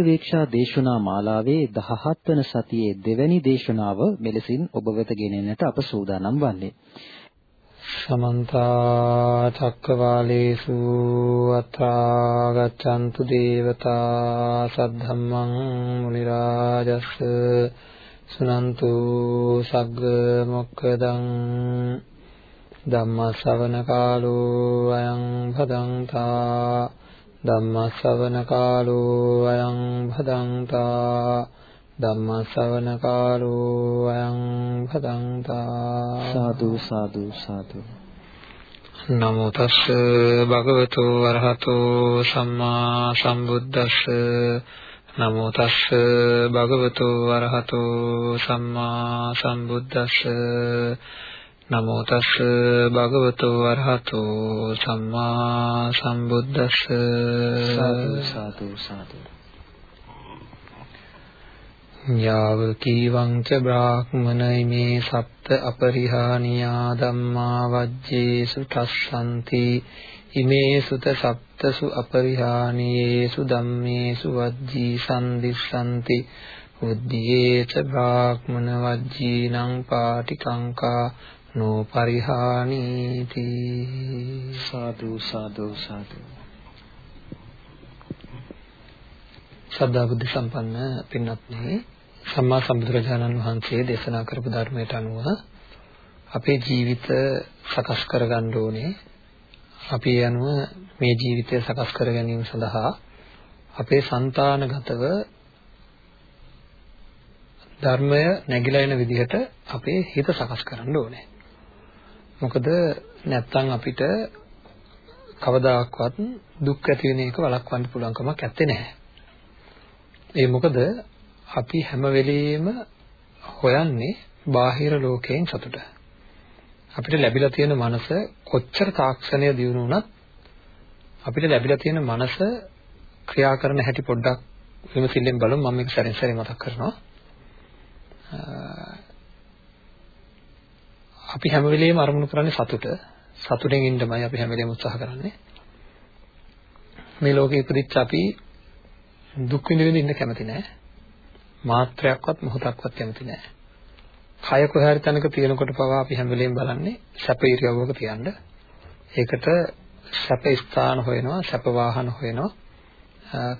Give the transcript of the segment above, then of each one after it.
ධර්මපරිවේක්ෂා දේශනා මාලාවේ 17 වන සතියේ දෙවැනි දේශනාව මෙලෙසින් ඔබ වෙත ගෙනෙන්නට අප සූදානම් වන්නේ. සමන්ත චක්කවාලේසු අත්‍රා ගච්ඡන්තු දේවතා සද්ධම්මං මුනි රාජස් සුනන්තු සග්ග මොක්කදං ධම්ම ශ්‍රවණ කාලෝ අයං භදංතා ධම්ම ශ්‍රවණ කාලෝ අයං භදංතා ධම්ම ශ්‍රවණ කාලෝ අයං භදංතා සාදු සාදු සාදු. නමෝ තස්ස භගවතු වරහතෝ සම්මා සම්බුද්දස්ස. නමෝ තස්ස භගවතු වරහතෝ සම්මා සම්බුද්දස්ස නමෝ තස් භගවතු වරහතෝ සම්මා සම්බුද්දස්ස. සාදු සාදු යාව කීවං ච බ්‍රාහ්මනයි මේ සප්ත අපරිහානියා ධම්මා වජ්ජේසු තස්සන්ති ඉමේ සුත සප්තසු අපරිහානියේසු ධම්මේසු වජ්ජී සම්දිස්සන්ති. උද්දීයේච බ්‍රාහ්මන වජ්ජීනං පාටිකංකා නොපරිහානීති සාදු සාදු සාදු සද්ධා බුද්ධ සම්පන්න පින්වත්නි සම්මා සම්බුදුරජාණන් වහන්සේ දේශනා කරපු ධර්මයට අනුව අපේ ජීවිත සකස් කරගන්න ඕනේ. අපි යනුව මේ ජීවිතය සකස් කර ගැනීම සඳහා අපේ సంతානගතව ධර්මය නැగిලා එන විදිහට අපේ හිත සකස් කරන්න ඕනේ. මොකද නැත්තම් අපිට කවදාකවත් දුක් ඇති වෙන එක වළක්වන්න පුළුවන් කමක් නැත්තේ නෑ. ඒ මොකද අපි හැම වෙලෙම හොයන්නේ බාහිර ලෝකයෙන් සතුට. අපිට ලැබිලා තියෙන මනස කොච්චර තාක්ෂණය දියුණු වුණත් අපිට ලැබිලා තියෙන මනස ක්‍රියා කරන හැටි පොඩ්ඩක් විමසිල්ලෙන් බලමු මම මේක සැරෙන් සැරේ මතක් කරනවා. අපි හැම වෙලෙම අරමුණු කරන්නේ සතුට. සතුටෙන් ඉන්නමයි අපි හැම වෙලෙම උත්සාහ කරන්නේ. මේ ලෝකේ ඉපදිච්ච අපි දුක් විඳ විඳ ඉන්න කැමති නෑ. මාත්‍රයක්වත් මොහොතක්වත් කැමති නෑ. කය කොහේ හරි තැනක තියෙනකොට පවා අපි හැම වෙලෙම බලන්නේ සැප ඉරියව්වක තියන්න. ඒකට සැප ස්ථාන හොයනවා, සැප වාහන හොයනවා.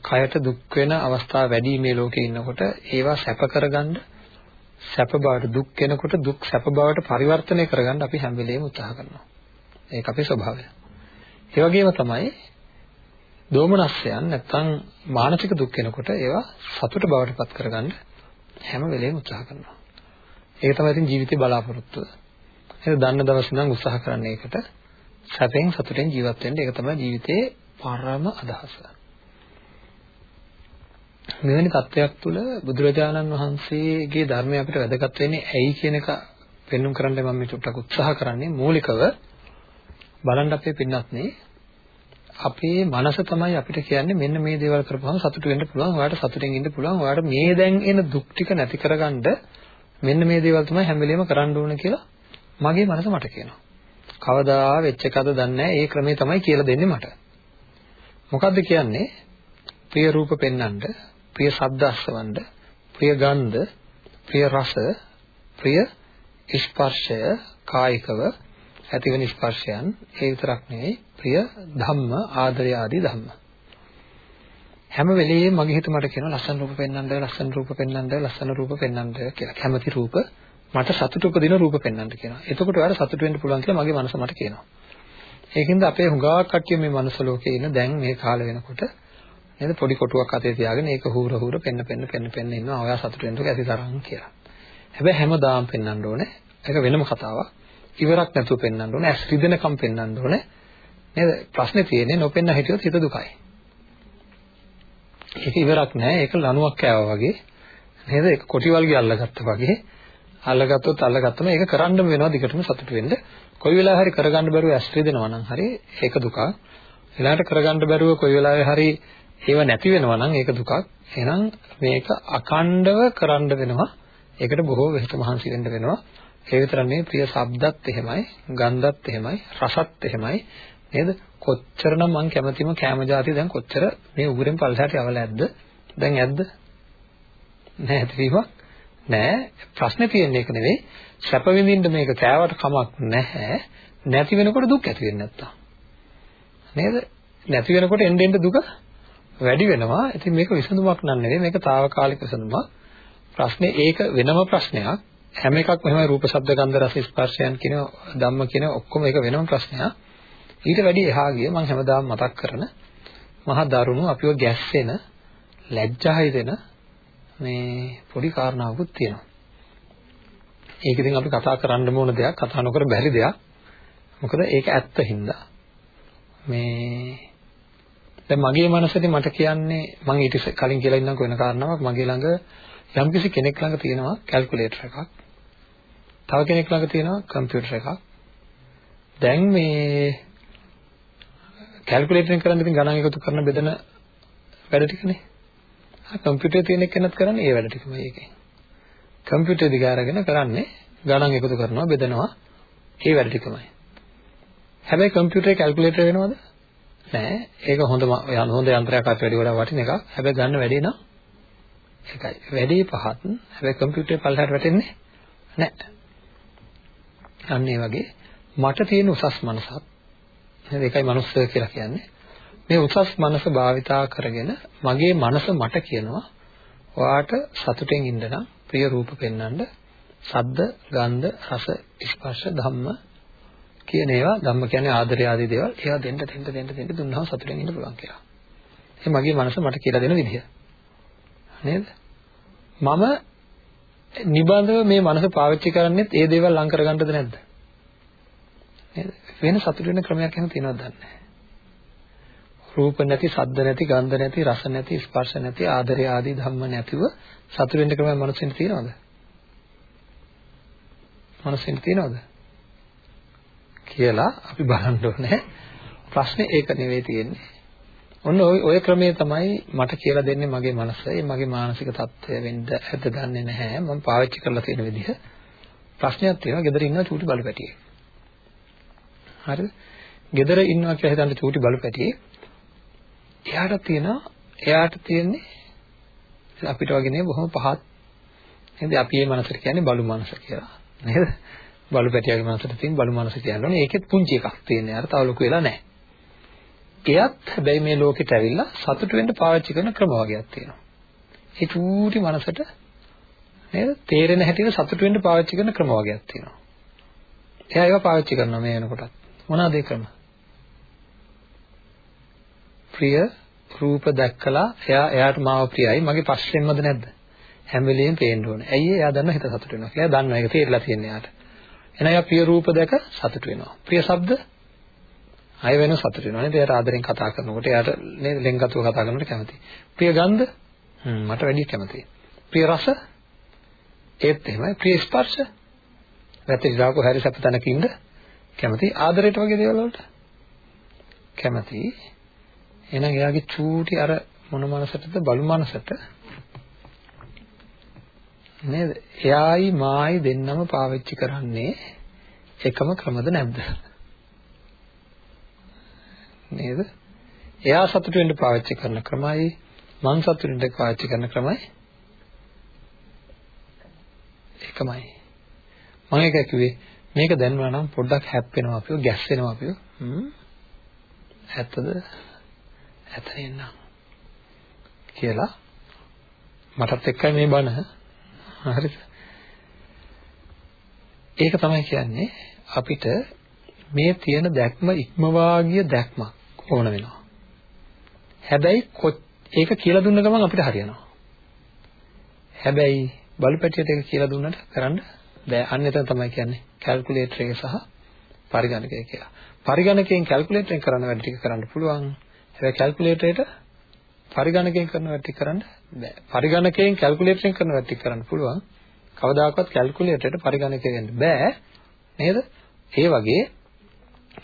කයට දුක් වෙන අවස්ථා වැඩි මේ ලෝකේ ඉන්නකොට ඒවා සැප කරගන්න සැප බවට දුක් වෙනකොට දුක් සැප බවට පරිවර්තනය කරගන්න අපි හැම වෙලෙම උත්සාහ කරනවා. ඒක අපේ ස්වභාවය. ඒ වගේම තමයි දෝමනස්යන් නැත්තම් මානසික දුක් වෙනකොට ඒවා සතුට බවට පත් කරගන්න හැම වෙලෙම උත්සාහ කරනවා. ඒක තමයි ඉතින් ජීවිතේ බලාපොරොත්තුව. ඒක දන්න දවස් ඉඳන් උත්සාහ කරන්නේ ඒකට සැපෙන් සතුටෙන් ජීවත් වෙන්න ඒක තමයි ජීවිතේ පරම අදහස. මෙවැනි තත්වයක් තුළ බුදුරජාණන් වහන්සේගේ ධර්මය අපිට වැදගත් වෙන්නේ ඇයි කියන එක පෙන්වුම් කරන්න මම මේ චුට්ටක් උත්සාහ කරන්නේ. මූලිකව බලන්න අපේ පින්නත්නේ අපේ මනස තමයි අපිට කියන්නේ මෙන්න මේ දේවල් කරපුවම සතුට වෙන්න පුළුවන් ඔයාලට සතුටින් ඉන්න පුළුවන් ඔයාලට මේ දැන් එන දුක් ටික නැති කරගන්න මෙන්න මේ දේවල් තමයි හැම වෙලෙම කරන්න ඕන කියලා මගේ මනස මට කියනවා. කවදා වෙච්ච එකද දන්නේ නැහැ ඒ ක්‍රමේ තමයි කියලා දෙන්නේ මට. මොකද්ද කියන්නේ? ප්‍රිය රූප පෙන්වන්න ප්‍රිය ශබ්ද අස්වන්න, ප්‍රිය ගන්ධ, ප්‍රිය රස, ප්‍රිය ස්පර්ශය කායිකව ඇතිවෙන ස්පර්ශයන් ඒ විතරක් නෙවෙයි ප්‍රිය ධම්ම ආදරය ආදී ධම්ම. හැම වෙලෙම මගේ හිත මට කියන ලස්සන රූප පෙන්වන්නද ලස්සන රූප පෙන්වන්නද ලස්සන රූප පෙන්වන්නද කියලා. කැමති රූප මට සතුට උපදින රූප පෙන්වන්න කියනවා. එතකොට ඔයාලා සතුට වෙන්න පුළුවන් කියලා මගේ මනස මට කියනවා. ඒකින්ද අපේ හුඟා කට්ටිය මේ මනස ලෝකේ ඉන්න. දැන් මේ කාලේ වෙනකොට නේද පොඩි කොටුවක් අතේ තියාගෙන ඒක හූර හූර පෙන්න පෙන්න පෙන්න පෙන්න ඉන්නවා ඔයා සතුට වෙනකොට ඇති තරම් කියලා. හැබැයි හැමදාම පෙන්වන්න ඕනේ. ඒක වෙනම කතාවක්. ඉවරක් නැතුව පෙන්වන්න ඕනේ. ඇස් රිදෙනකම් පෙන්වන්න ඕනේ. නේද? ප්‍රශ්නේ තියෙන්නේ නොපෙන්න හිටියොත් හිත දුකයි. ඒක ඉවරක් නෑ. ඒක ලණුවක් කෑවා වගේ. නේද? ඒක කොටිවල්ගේ අල්ලගත්තා වගේ. අල්ලගත්තොත් අල්ලගත්තම ඒක කරන්නම වෙනවා දිගටම සතුට වෙන්න. කොයි වෙලාවෙ හරි කරගන්න බැරුව ඇස් රිදෙනවා නම් හරි ඒක දුකක්. ඊළඟට කරගන්න බැරුව කොයි වෙලාවෙ හරි ඒව නැති වෙනවා නම් ඒක දුකක්. එහෙනම් මේක අකණ්ඩව කරන්න වෙනවා. ඒකට බොහෝ වෙහෙස මහන්සි වෙන්න වෙනවා. ඒ විතර නෙවෙයි ප්‍රිය ශබ්දත් එහෙමයි, ගන්ධත් එහෙමයි, රසත් එහෙමයි. නේද? කොච්චරනම් මං කැමතිම කැම જાති දැන් කොච්චර මේ උගුරෙන් පල්සහට යවලා ඇද්ද? දැන් ඇද්ද? නැහැ ඇතිවීමක් නෑ. ප්‍රශ්නේ තියෙන්නේ ඒක නෙවෙයි. සැප විඳින්න මේක කෑවට කමක් නැහැ. නැති වෙනකොට දුක් ඇති වෙන්නේ නැත්තම්. නේද? නැති වෙනකොට එන්න එන්න දුක වැඩි වෙනවා. ඉතින් මේක විසඳුමක් නන් නෙවෙයි. මේක తాවකාලික විසඳුමක්. ප්‍රශ්නේ ඒක වෙනම ප්‍රශ්නයක්. හැම එකක්ම එහෙමයි රූප, ශබ්ද, ගන්ධ, රස, ස්පර්ශයන් කියන ධම්ම කියන ඔක්කොම ඒක වෙනම ප්‍රශ්නයක්. ඊට වැඩි එහා ගිය මම හැමදාම මතක් කරන මහා දරුණු අපිව ගැස්සෙන ලැජ්ජා හිතෙන මේ පොඩි කාරණාවකුත් තියෙනවා. ඒක ඉතින් අපි කතා කරන්න ඕන දෙයක්, කතා නොකර බැරි දෙයක්. මොකද ඒක ඇත්ත හින්දා. මේ දැන් මගේ මනසෙදි මට කියන්නේ මම ඊට කලින් කියලා ඉන්නකො වෙන කාරණාවක් මගේ ළඟ යම්කිසි කෙනෙක් ළඟ තියෙනවා කැල්කියුලේටර් එකක්. තව කෙනෙක් ළඟ තියෙනවා කම්පියුටර් එකක්. දැන් මේ කැල්කියුලේටරෙන් කරන්නේ ඉතින් ගණන් එකතු කරන බෙදන වැඩ ටිකනේ. ආ කම්පියුටරේ තියෙන කෙනත් කරන්නේ ඒ වැඩ ටිකමයි ඒකේ. කම්පියුටර් දිග අරගෙන කරන්නේ ගණන් එකතු කරනවා බෙදනවා ඒ වැඩ ටිකමයි. හැබැයි කම්පියුටරේ කැල්කියුලේටර් වෙනවද? නෑ. ඒක හොඳ හොඳ යන්ත්‍රයක් අත් වැඩි වඩා වටින එකක්. හැබැයි ගන්න වැඩේ නම් ඒකයි. වැඩේ පහත්. හැබැයි කම්පියුටරේ පල්ලෙහාට වැටෙන්නේ නෑ. අන්න ඒ වගේ මට තියෙන උසස් මනසක් නේද? ඒකයි මනුස්ස කියලා කියන්නේ. මේ උසස් මනස භාවිතා කරගෙන මගේ මනස මට කියනවා ඔයාට සතුටෙන් ඉන්න නම් ප්‍රිය රූප පෙන්වන්න සද්ද, ගන්ධ, රස, ස්පර්ශ, ධම්ම කියන ඒවා ධම්ම කියන්නේ ආදරය ආදී දේවල් ඒවා දෙන්න දෙන්න දෙන්න දෙන්න දුන්නාම සතුටෙන් ඉන්න පුළුවන් කියලා. ඒ මගේ මනස මට කියලා දෙන විදිහ. නේද? මම නිබඳව මේ මනස පාවිච්චි කරන්නේත් ඒ දේවල් ලං කරගන්නද නැද්ද? නේද? වෙන සතුට වෙන ක්‍රමයක් එහෙම තියෙනවද දන්නේ රූප නැති, ශබ්ද නැති, ගන්ධ නැති, රස නැති, ස්පර්ශ නැති, ආදරය ආදී ධම්ම නැතිව සතුට වෙන්න ක්‍රමයක් මනුස්සෙන් තියෙනවද? මනුස්සෙන් තියෙනවද? කියලා අපි බලන්න ඕනේ. ප්‍රශ්නේ ඒක නෙවෙයි තියෙන්නේ. ඔන්න ওই ඔය ක්‍රමයේ තමයි මට කියලා දෙන්නේ මගේ මනස. ඒ මගේ මානසික තත්ත්වය වෙන්න ඇද්ද දන්නේ නැහැ. මම පාවිච්චි කරලා තියෙන විදිහ. ප්‍රශ්නයක් තියෙනවා. ගෙදර ඉන්න චූටි බලපැටියෙක්. හරිද? gedara ඉන්නවා කියලා හිතන්න චූටි බලපැටියෙක්. එයාට තියෙනවා එයාට තියෙන්නේ අපිට වගේ නේ බොහොම පහත් නේද? අපි මේ මනසට කියන්නේ බලු මනස කියලා. නේද? බලු පැටියාගේ මනසට තියෙන බලු මනස කියන්නේ. ඒකෙත් පුංචි එකක් තියෙනවා. අර තව ලොකු වෙලා නැහැ. එයත් හැබැයි මේ ලෝකෙට ඇවිල්ලා සතුට වෙන්න පාවිච්චි කරන ක්‍රම වර්ගයක් තියෙනවා. ඒ චූටි මනසට නේද? තේරෙන හැටියට සතුට වෙන්න පාවිච්චි කරන ක්‍රම වර්ගයක් තියෙනවා. එයා ඒවා පාවිච්චි කරනවා මේ වෙනකොටත්. මොනවාද ඒ ක්‍රම? ප්‍රිය රූප දැක්කලා එයා එයාට මාව ප්‍රියයි මගේ පස්සෙන්මද නැද්ද? හැම වෙලෙම පේන්න ඕනේ. ඇයි එයා දන්නවා හිත සතුට වෙනවා කියලා. දන්නවා ඒක තේරලා තියෙන එයාට. එහෙනම් එයා ප්‍රිය රූප දැක සතුට වෙනවා. ප්‍රිය ශබ්ද අය වෙන සතුට වෙනවා නේද? එයාට ආදරෙන් කතා කරනකොට එයාට නේද ලෙන්ගතුව කතා කරනකොට කැමතියි. ප්‍රිය ගන්ධ හ්ම් මට වැඩි කැමතියි. ප්‍රිය රස ඒත් එහෙමයි. ප්‍රිය ස්පර්ශ වැතිරිලාක හැරි සැප තැනක ඉන්න කැමති ආදරයට වගේ දේවල් වලට කැමති එහෙනම් එයාගේ චූටි අර මොන මනසටද බලු මනසට නේද? එයායි මායි දෙන්නම පාවිච්චි කරන්නේ එකම ක්‍රමද නැද්ද? නේද? එයා සතුට වෙන්න පාවිච්චි කරන ක්‍රමයි මං සතුට වෙන්න පාවිච්චි කරන ක්‍රමයි එකමයි. මම ඒක කිව්වේ මේක දැනනවා නම් පොඩ්ඩක් හැප්පෙනවා අපිව ගැස්සෙනවා අපිව. හ්ම්. ඇත්තද? ඇත නේනම් කියලා මටත් එක්කයි මේ බණ. හරිද ඒක තමයි කියන්නේ අපිට මේ තියෙන දැක්ම ඉක්මවා ගිය දැක්මක් ඕන වෙනවා හැබැයි ඒක කියලා දුන්න ගමන් අපිට හරියනවා හැබැයි බලපැටියට ඒක කියලා දුන්නට කරන්න බෑ අන්න එතන තමයි කියන්නේ කැල්කියුලේටර් එක සහ පරිගණකය කියලා. පරිගණකයෙන් කැල්කියුලේටරෙන් කරන වැඩ ටික කරන්න පුළුවන්. හැබැයි කැල්කියුලේටරේට පරිගණකයෙන් කරන වැඩ ටික කරන්න බෑ. පරිගණකයෙන් කැල්කියුලේටරෙන් කරන වැඩ ටික කරන්න පුළුවන්. කවදාකවත් කැල්කියුලේටරේට පරිගණකයෙන් බෑ. නේද? ඒ වගේ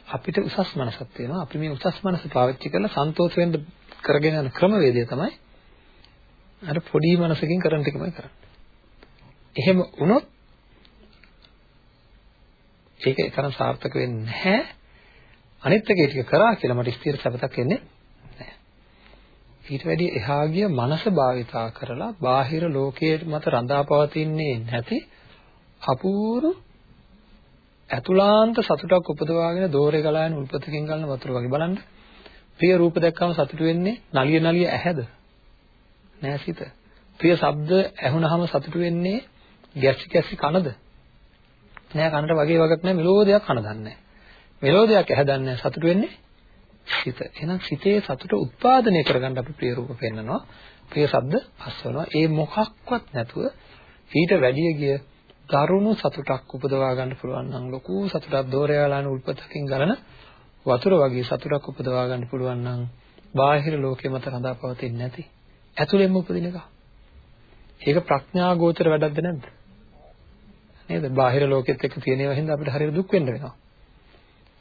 අපිට උසස් මනසක් තියෙනවා. අපි මේ උසස් මනස පාවිච්චි කරලා සන්තෝෂ වෙන්න කරගෙන යන ක්‍රමවේදය තමයි අර පොඩි මනසකින් කරන ටිකමයි කරන්නේ. එහෙම වුණොත් ඒක තරම් සාර්ථක වෙන්නේ නැහැ. අනිත් එකේ ටික කරා කියලා මට ස්ථිර සැපතක් එන්නේ නැහැ. ඊට වැඩි එහා ගිය මනස භාවිතා කරලා බාහිර ලෝකයේ මත රඳා පවතින්නේ නැති අපූර්ව අතුලාන්ත සතුටක් උපදවාගෙන දෝරේ ගලාගෙන උල්පතකින් ගලන වතුර වගේ බලන්න. ප්‍රිය රූප දැක්කම සතුට වෙන්නේ නලිය නලිය ඇහැද? නෑ සිත. ප්‍රිය ශබ්ද ඇහුනහම සතුට වෙන්නේ ගැස්සි ගැස්සි කනද? නෑ කනට වගේ වගක් නෑ මෙලෝදියක් කන දන්නේ. මෙලෝදියක් ඇහැ දන්නේ සතුට වෙන්නේ සිත. එහෙනම් සිතේ සතුට උත්පාදනය කරගන්න අපි ප්‍රිය රූප පෙන්නනවා. ප්‍රිය ශබ්ද අස්වනවා. ඒ මොකක්වත් නැතුව ඊට වැඩිය ගිය දරුණු සතුටක් උපදවා ගන්න පුළුවන් නම් ලොකු සතුටක් දෝරයාලාන උල්පතකින් ගලන වතුර වගේ සතුටක් උපදවා ගන්න පුළුවන් නම් බාහිර ලෝකෙ මත රඳා පවතින්නේ නැති ඇතුළෙන්ම උපදින එක. ඒක ප්‍රඥා ගෝචර වැඩක්ද නැද්ද? නේද? බාහිර ලෝකෙත් එක්ක තියෙන ඒවා හින්දා අපිට හරියට දුක් වෙන්න වෙනවා.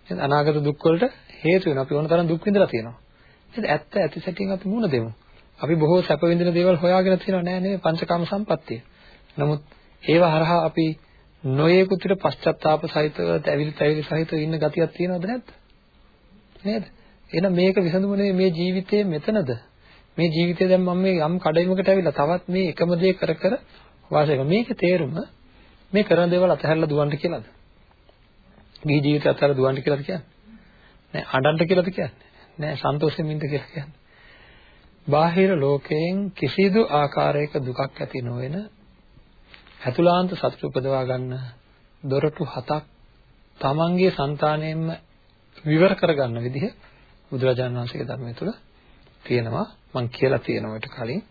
නේද? අනාගත දුක් වලට හේතු වෙනවා. අපි ඕන තරම් දුක් විඳලා තියෙනවා. නේද? ඇත්ත ඇති සැටියෙන් අපි මුණ දෙමු. අපි බොහෝ සැප විඳින දේවල් හොයාගෙන තියෙනවා නෑ නේ පංචකාම සම්පත්තිය. නමුත් ඒව හරහා අපි නොයේකුත් විට පශ්චත්තාප සහිතව, ඇවිලි තැවිලි සහිතව ඉන්න ගතියක් තියෙනවද නැද්ද? නේද? එහෙනම් මේක විසඳුම නෙවෙයි මේ ජීවිතයේ මෙතනද? මේ ජීවිතේ දැන් මම මේ යම් කඩයිමකට ඇවිල්ලා තවත් මේ එකම දේ කර කර වාසය කරනවා. මේකේ තේරුම මේ කරන දේවල් අතහැරලා දුවන්න කියලාද? මේ ජීවිතය අතහැරලා දුවන්න කියලාද කියන්නේ? නෑ අඬන්න කියලාද කියන්නේ? නෑ සන්තෝෂයෙන් ඉන්න කියලා කියන්නේ. බාහිර ලෝකයෙන් කිසිදු ආකාරයක දුකක් ඇති නොවන ඇතුළාන්ත සතුට උපදවා ගන්න දොරටු හතක් තමන්ගේ సంతාණයෙන්ම විවර කරගන්න විදිහ බුදුරජාණන් වහන්සේගේ ධර්මය තුළ තියෙනවා මම කියලා තියෙනවට කලින්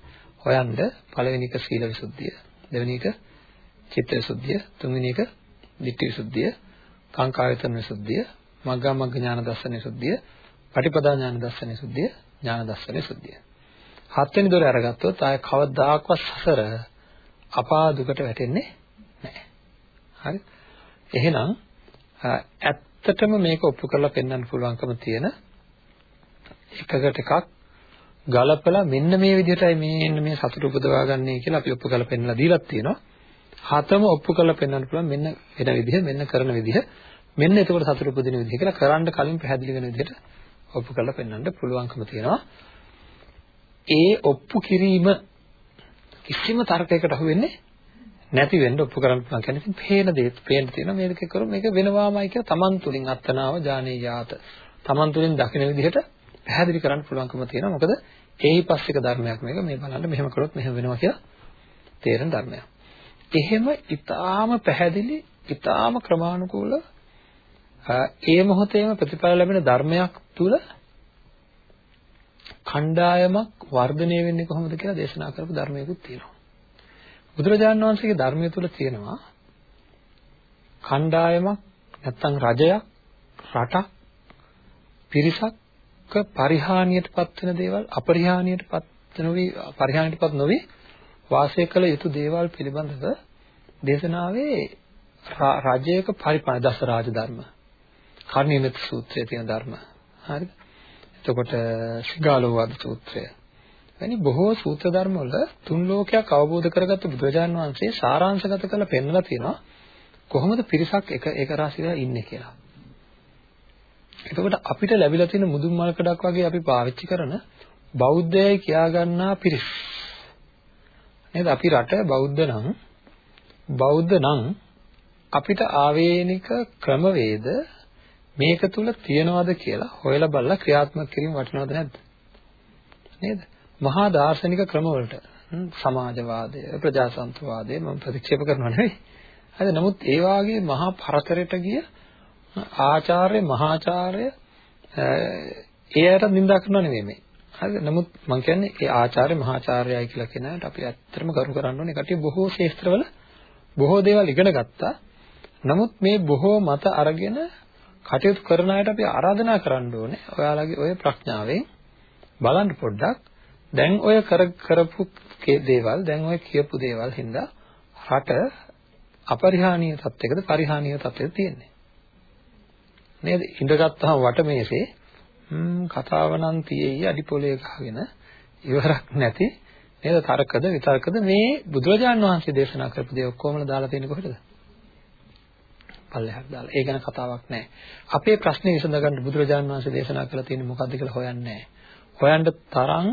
හොයන්න පළවෙනි එක සීල විසුද්ධිය දෙවෙනි එක චිත්ත විසුද්ධිය තුන්වෙනි එක ditthi විසුද්ධිය කාංකායතන විසුද්ධිය මග්ගා මග්ග ඥාන දර්ශන විසුද්ධිය පටිපදා ඥාන දර්ශන විසුද්ධිය ඥාන දර්ශන විසුද්ධිය හත්වෙනි දොර අරගත්තොත් ආය කවදාකවත් සසර අපා දුකට වැටෙන්නේ නැහැ. හරි? එහෙනම් ඇත්තටම මේක ඔප්පු කරලා පෙන්වන්න පුළුවන්කම තියෙන එකකට එකක් ගලපලා මෙන්න මේ විදිහටයි මේන්න මේ සතුට උපදවා ගන්නයි කියලා අපි ඔප්පු කරලා පෙන්නලා දීලා තියෙනවා. හතම ඔප්පු කරලා පෙන්වන්න පුළුවන් මෙන්න වෙන විදිහ මෙන්න කරන විදිහ. මෙන්න එතකොට සතුට උපදින විදිහ කියලා කරන්න කලින් පැහැදිලි වෙන විදිහට ඔප්පු කරලා පෙන්වන්න පුළුවන්කම තියෙනවා. ඒ ඔප්පු කිරීම කිසිම තර්කයකට අහු වෙන්නේ නැති වෙන්න ඔප්පු කරන්න පුළුවන්. කියන්නේ ඉතින් පේන දේ පේන්න තියෙනවා මේක කරු මේක වෙනවාමයි කියලා Taman තුලින් අත්තනාව ජානේ යාත. Taman තුලින් දකින විදිහට පැහැදිලි කරන්න පුළුවන්කම තියෙනවා. මොකද ඒහිපස්සික ධර්මයක් මේක. මේ බලන්න මෙහෙම කරොත් මෙහෙම වෙනවා කියලා තේරෙන ධර්මයක්. එහෙම ඊටාම පැහැදිලි, ඊටාම ක්‍රමානුකූල ඒ මොහොතේම ප්‍රතිඵල ලැබෙන ධර්මයක් තුල කණ්ඩායමක් වර්ධනය වෙන්නේ කොහොමද කියලා දේශනා කරපු ධර්මයකුත් තියෙනවා. බුදුරජාණන් වහන්සේගේ ධර්මය තුල තියෙනවා කණ්ඩායමක් නැත්නම් රජයක් රටක් පිරිසක් පරිහානියටපත් වෙන දේවල් අපරිහානියටපත් නොවි පරිහානියටපත් නොවි වාසය කළ යුතු දේවල් පිළිබඳව දේශනාවේ රාජ්‍යයක පරිපාලන දස රාජ ධර්ම කර්ණීයමෙත් සූත්‍රයේ තියෙන ධර්ම. හරිද? එතකොට සිගාලෝවාද සූත්‍රය. වැනි බොහෝ සූත්‍ර ධර්ම වල තුන් ලෝකයක් අවබෝධ කරගත්ත බුදුරජාන් වහන්සේ සාරාංශගත කරලා පෙන්වලා තියෙනවා. කොහොමද පිරිසක් එක එක රාශියලා ඉන්නේ කියලා. එතකොට අපිට ලැබිලා තියෙන මුදුන් මල්කඩක් වගේ අපි පාවිච්චි කරන බෞද්ධයයි කියා ගන්නා පිරිස්. නේද? අපි රට බෞද්ධ නම් බෞද්ධ නම් අපිට ආවේනික ක්‍රමවේද මේක තුල තියනවද කියලා හොයලා බලලා ක්‍රියාත්මක කිරීම වටිනවද නැද්ද? නේද? මහා දාර්ශනික ක්‍රමවලට සමාජවාදය, ප්‍රජාතන්ත්‍රවාදය මම ප්‍රතික්ෂේප කරනවා නෙවෙයි. හරි නමුත් ඒ වාගේ මහා පරතරයට ගිය ආචාර්ය මහාචාර්ය ඒ අයට නිඳා කරනව නෙමෙයි මේ. හරිද? නමුත් මම කියන්නේ ඒ ආචාර්ය මහාචාර්යයි කියලා කියන අයට අපි ඇත්තටම ගරු කරන්න ඕනේ. කටිය බොහෝ ශාස්ත්‍රවල බොහෝ දේවල් ඉගෙන ගත්තා. නමුත් මේ බොහෝ මත අරගෙන කටයුතු කරන අයට අපි ආරාධනා කරන්න ඕනේ. ඔයාලගේ ඔය ප්‍රඥාවෙන් බලන්න පොඩ්ඩක්. දැන් ඔය කර කරපු දේවල්, දැන් ඔය කියපු දේවල් හින්දා රට අපරිහානීය තත්යකද පරිහානීය තත්යකද තියෙන්නේ. නේද? ඉඳගත්තාම වටමේසේ කතාව නම් තියෙයි අඩිපොලේ ගහගෙන ඉවරක් නැති නේද? තර්කද විතර්කද මේ බුදුරජාන් වහන්සේ දේශනා කරපු දේ ඔක්කොමල දාලා තියෙන්නේ කොහෙද? පල්ලෙහාට දාලා. ඒ ගැන කතාවක් නැහැ. අපේ ප්‍රශ්නේ විසඳගන්න බුදුරජාන් වහන්සේ දේශනා කරලා තියෙන්නේ මොකද්ද කියලා හොයන්නේ නැහැ. හොයන්න තරම්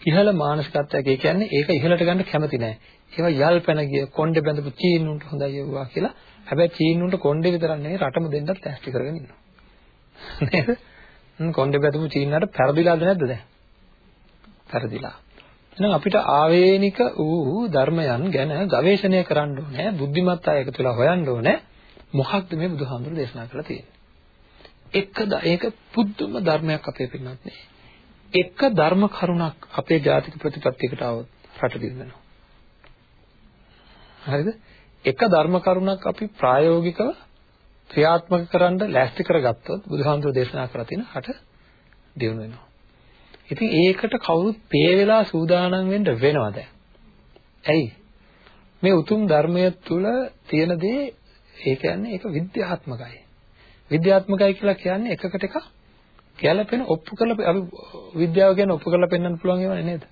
ඉහළ මානසිකත්වයක්. ඒ කියන්නේ ඒක ඉහළට ගන්න කැමති නැහැ. ඒවා යල් පැන ගිය කොණ්ඩේ බැඳපු චීනුන්ට හොඳයි යවුවා කියලා. හැබැයි චීනුන්ට කොණ්ඩේ විතරක් නෙවෙයි රටම දෙන්නත් ලෑස්ති කරගෙන ඉන්නවා. නේද? කොණ්ඩේ බැඳපු චීනකට පෙරදිලාද නැද්ද දැන්? පෙරදිලා. එහෙනම් අපිට ආවේනික වූ ධර්මයන් ගැන ගවේෂණය කරන්න ඕනේ. බුද්ධිමත් අය එකතු වෙලා හොයන්න ඕනේ. මොකක්ද මේ බුදුහාමුදුරු දේශනා කරලා තියෙන්නේ? එකද ඒක පුදුම ධර්මයක් අපේ පින්නත් නේ. එක ධර්ම කරුණක් අපේ ජාතික ප්‍රතිපත්තියකට આવොත් රට දිනනවා. හරිද? එක ධර්ම කරුණක් අපි ප්‍රායෝගිකව ක්‍රියාත්මක කරන්න ලෑස්ති කරගත්තොත් බුදුහාමුදුරු දේශනා කරලා තියෙන හට දිනු වෙනවා. ඉතින් ඒකට කවුරුත් පේ වෙලා සූදානම් වෙන්න වෙනවා දැන්. ඇයි? මේ උතුම් ධර්මය තුල තියෙන දේ ඒ කියන්නේ ඒක විද්‍යාත්මකයි. විද්‍යාත්මකයි කියලා කියන්නේ එකකට එක ගැළපෙන ඔප්පු කරලා අපි විද්‍යාව කියන්නේ ඔප්පු කරලා පෙන්වන්න පුළුවන් ඒවා නේද?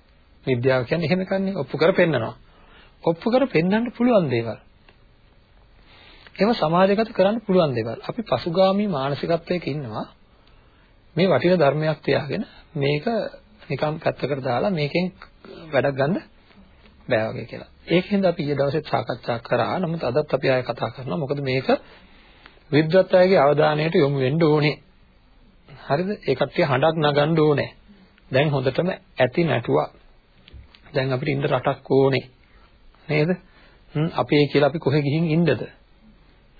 විද්‍යාව කියන්නේ එහෙම කන්නේ ඔප්පු කර පෙන්නනවා. ඔප්පු කර පෙන්වන්න පුළුවන් දේවල්. ඒවා සමාජගත කරන්න පුළුවන් දේවල්. අපි පසුගාමී මානසිකත්වයක ඉන්නවා. මේ වටින ධර්මයක් තියාගෙන මේක නිකන් පැත්තකට දාලා මේකෙන් වැඩක් ගන්න බෑ වගේ කියලා. ඒකෙන්ද අපි ඊයේ දවසේ සාකච්ඡා කරා. නමුත් අදත් අපි ආයෙ කතා කරනවා. මොකද මේක විද්වත් අයගේ අවධානයට යොමු වෙන්න ඕනේ. හරිද? ඒ කට්ටිය හඬක් නගන්න ඕනේ. දැන් හොඳටම ඇති නැටුවා. දැන් අපිට ඉන්න රටක් ඕනේ. නේද? හ්ම් අපේ කියලා අපි කොහෙ ගිහින් ඉන්නද?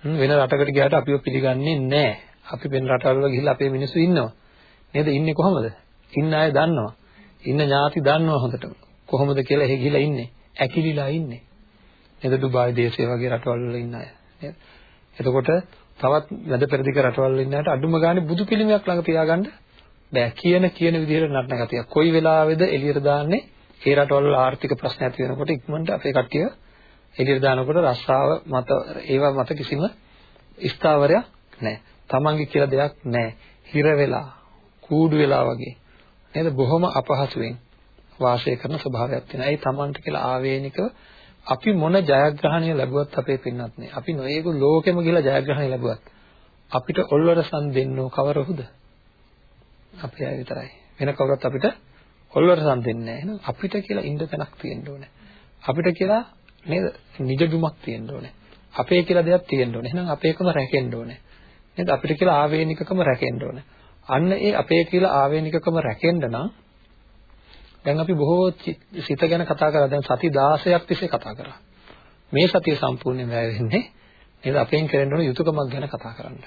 හ්ම් වෙන රටකට ගියාට අපිව පිළිගන්නේ නැහැ. අපි වෙන රටවල ගිහිල්ලා අපේ මිනිස්සු ඉන්නවා. නේද? ඉන්නේ කොහමද? ඉන්න අය දන්නවා. ඉන්න ඥාති දන්නවා හොඳටම. කොහොමද කියලා එහෙ ගිහිල්ලා ඉන්නේ. ඇකිලිලා ඉන්නේ. නේද? ඩුබායි දේශය වගේ රටවල් වල ඉන්න අය. නේද? එතකොට තවත් වැඩ පෙරදිග රටවල් වල ඉන්න අයට අඩුම ගානේ බුදු පිළිමයක් ළඟ තියාගන්න බෑ කියන කියන විදිහට නටන ගතිය. කොයි වෙලාවෙද එළියට දාන්නේ? ඒ රටවල ආර්ථික ප්‍රශ්න ඇති වෙනකොට ඉක්මනට අපේ කට්ටිය එළියට දානකොට රස්සාව මත ඒවා මත කිසිම ස්ථාවරයක් නැහැ. තමන්ගේ කියලා දෙයක් නැහැ. හිර වෙලා කූඩු වෙලා වගේ නේද බොහොම අපහසුයෙන් වාසය කරන ස්වභාවයක් තියෙනවා. ඒ තමන්ට කියලා ආවේනිකව අපි මොන ජයග්‍රහණය ලැබුවත් අපේ පින්නත් නේ. අපි නොයේකු ලෝකෙම ගිහලා ජයග්‍රහණය ලැබුවත් අපිට ඔල්වරසන් දෙන්නෝ කවරහුද? අපේ අය විතරයි. වෙන කවුරුත් අපිට ඔල්වරසන් දෙන්නේ නැහැ. එහෙනම් අපිට කියලා ඉන්න තැනක් තියෙන්න ඕනේ. අපිට කියලා නේද? නිජදුමක් තියෙන්න ඕනේ. අපේ කියලා දෙයක් තියෙන්න ඕනේ. එහෙනම් අපේකම රැකෙන්න ඕනේ. නේද? අපිට කියලා ආවේනිකකම රැකෙන්න ඕනේ. අන්න ඒ අපේ කියලා ආවේනිකකම රැකෙන්න නම් දැන් අපි බොහෝ සිත ගැන කතා කරා. දැන් සති 16ක් තිස්සේ කතා කරා. මේ සතිය සම්පූර්ණයෙන් වැය වෙන්නේ නේද? අපෙන් කරන්න ඕන යුතුයකමක් ගැන කතා කරන්න.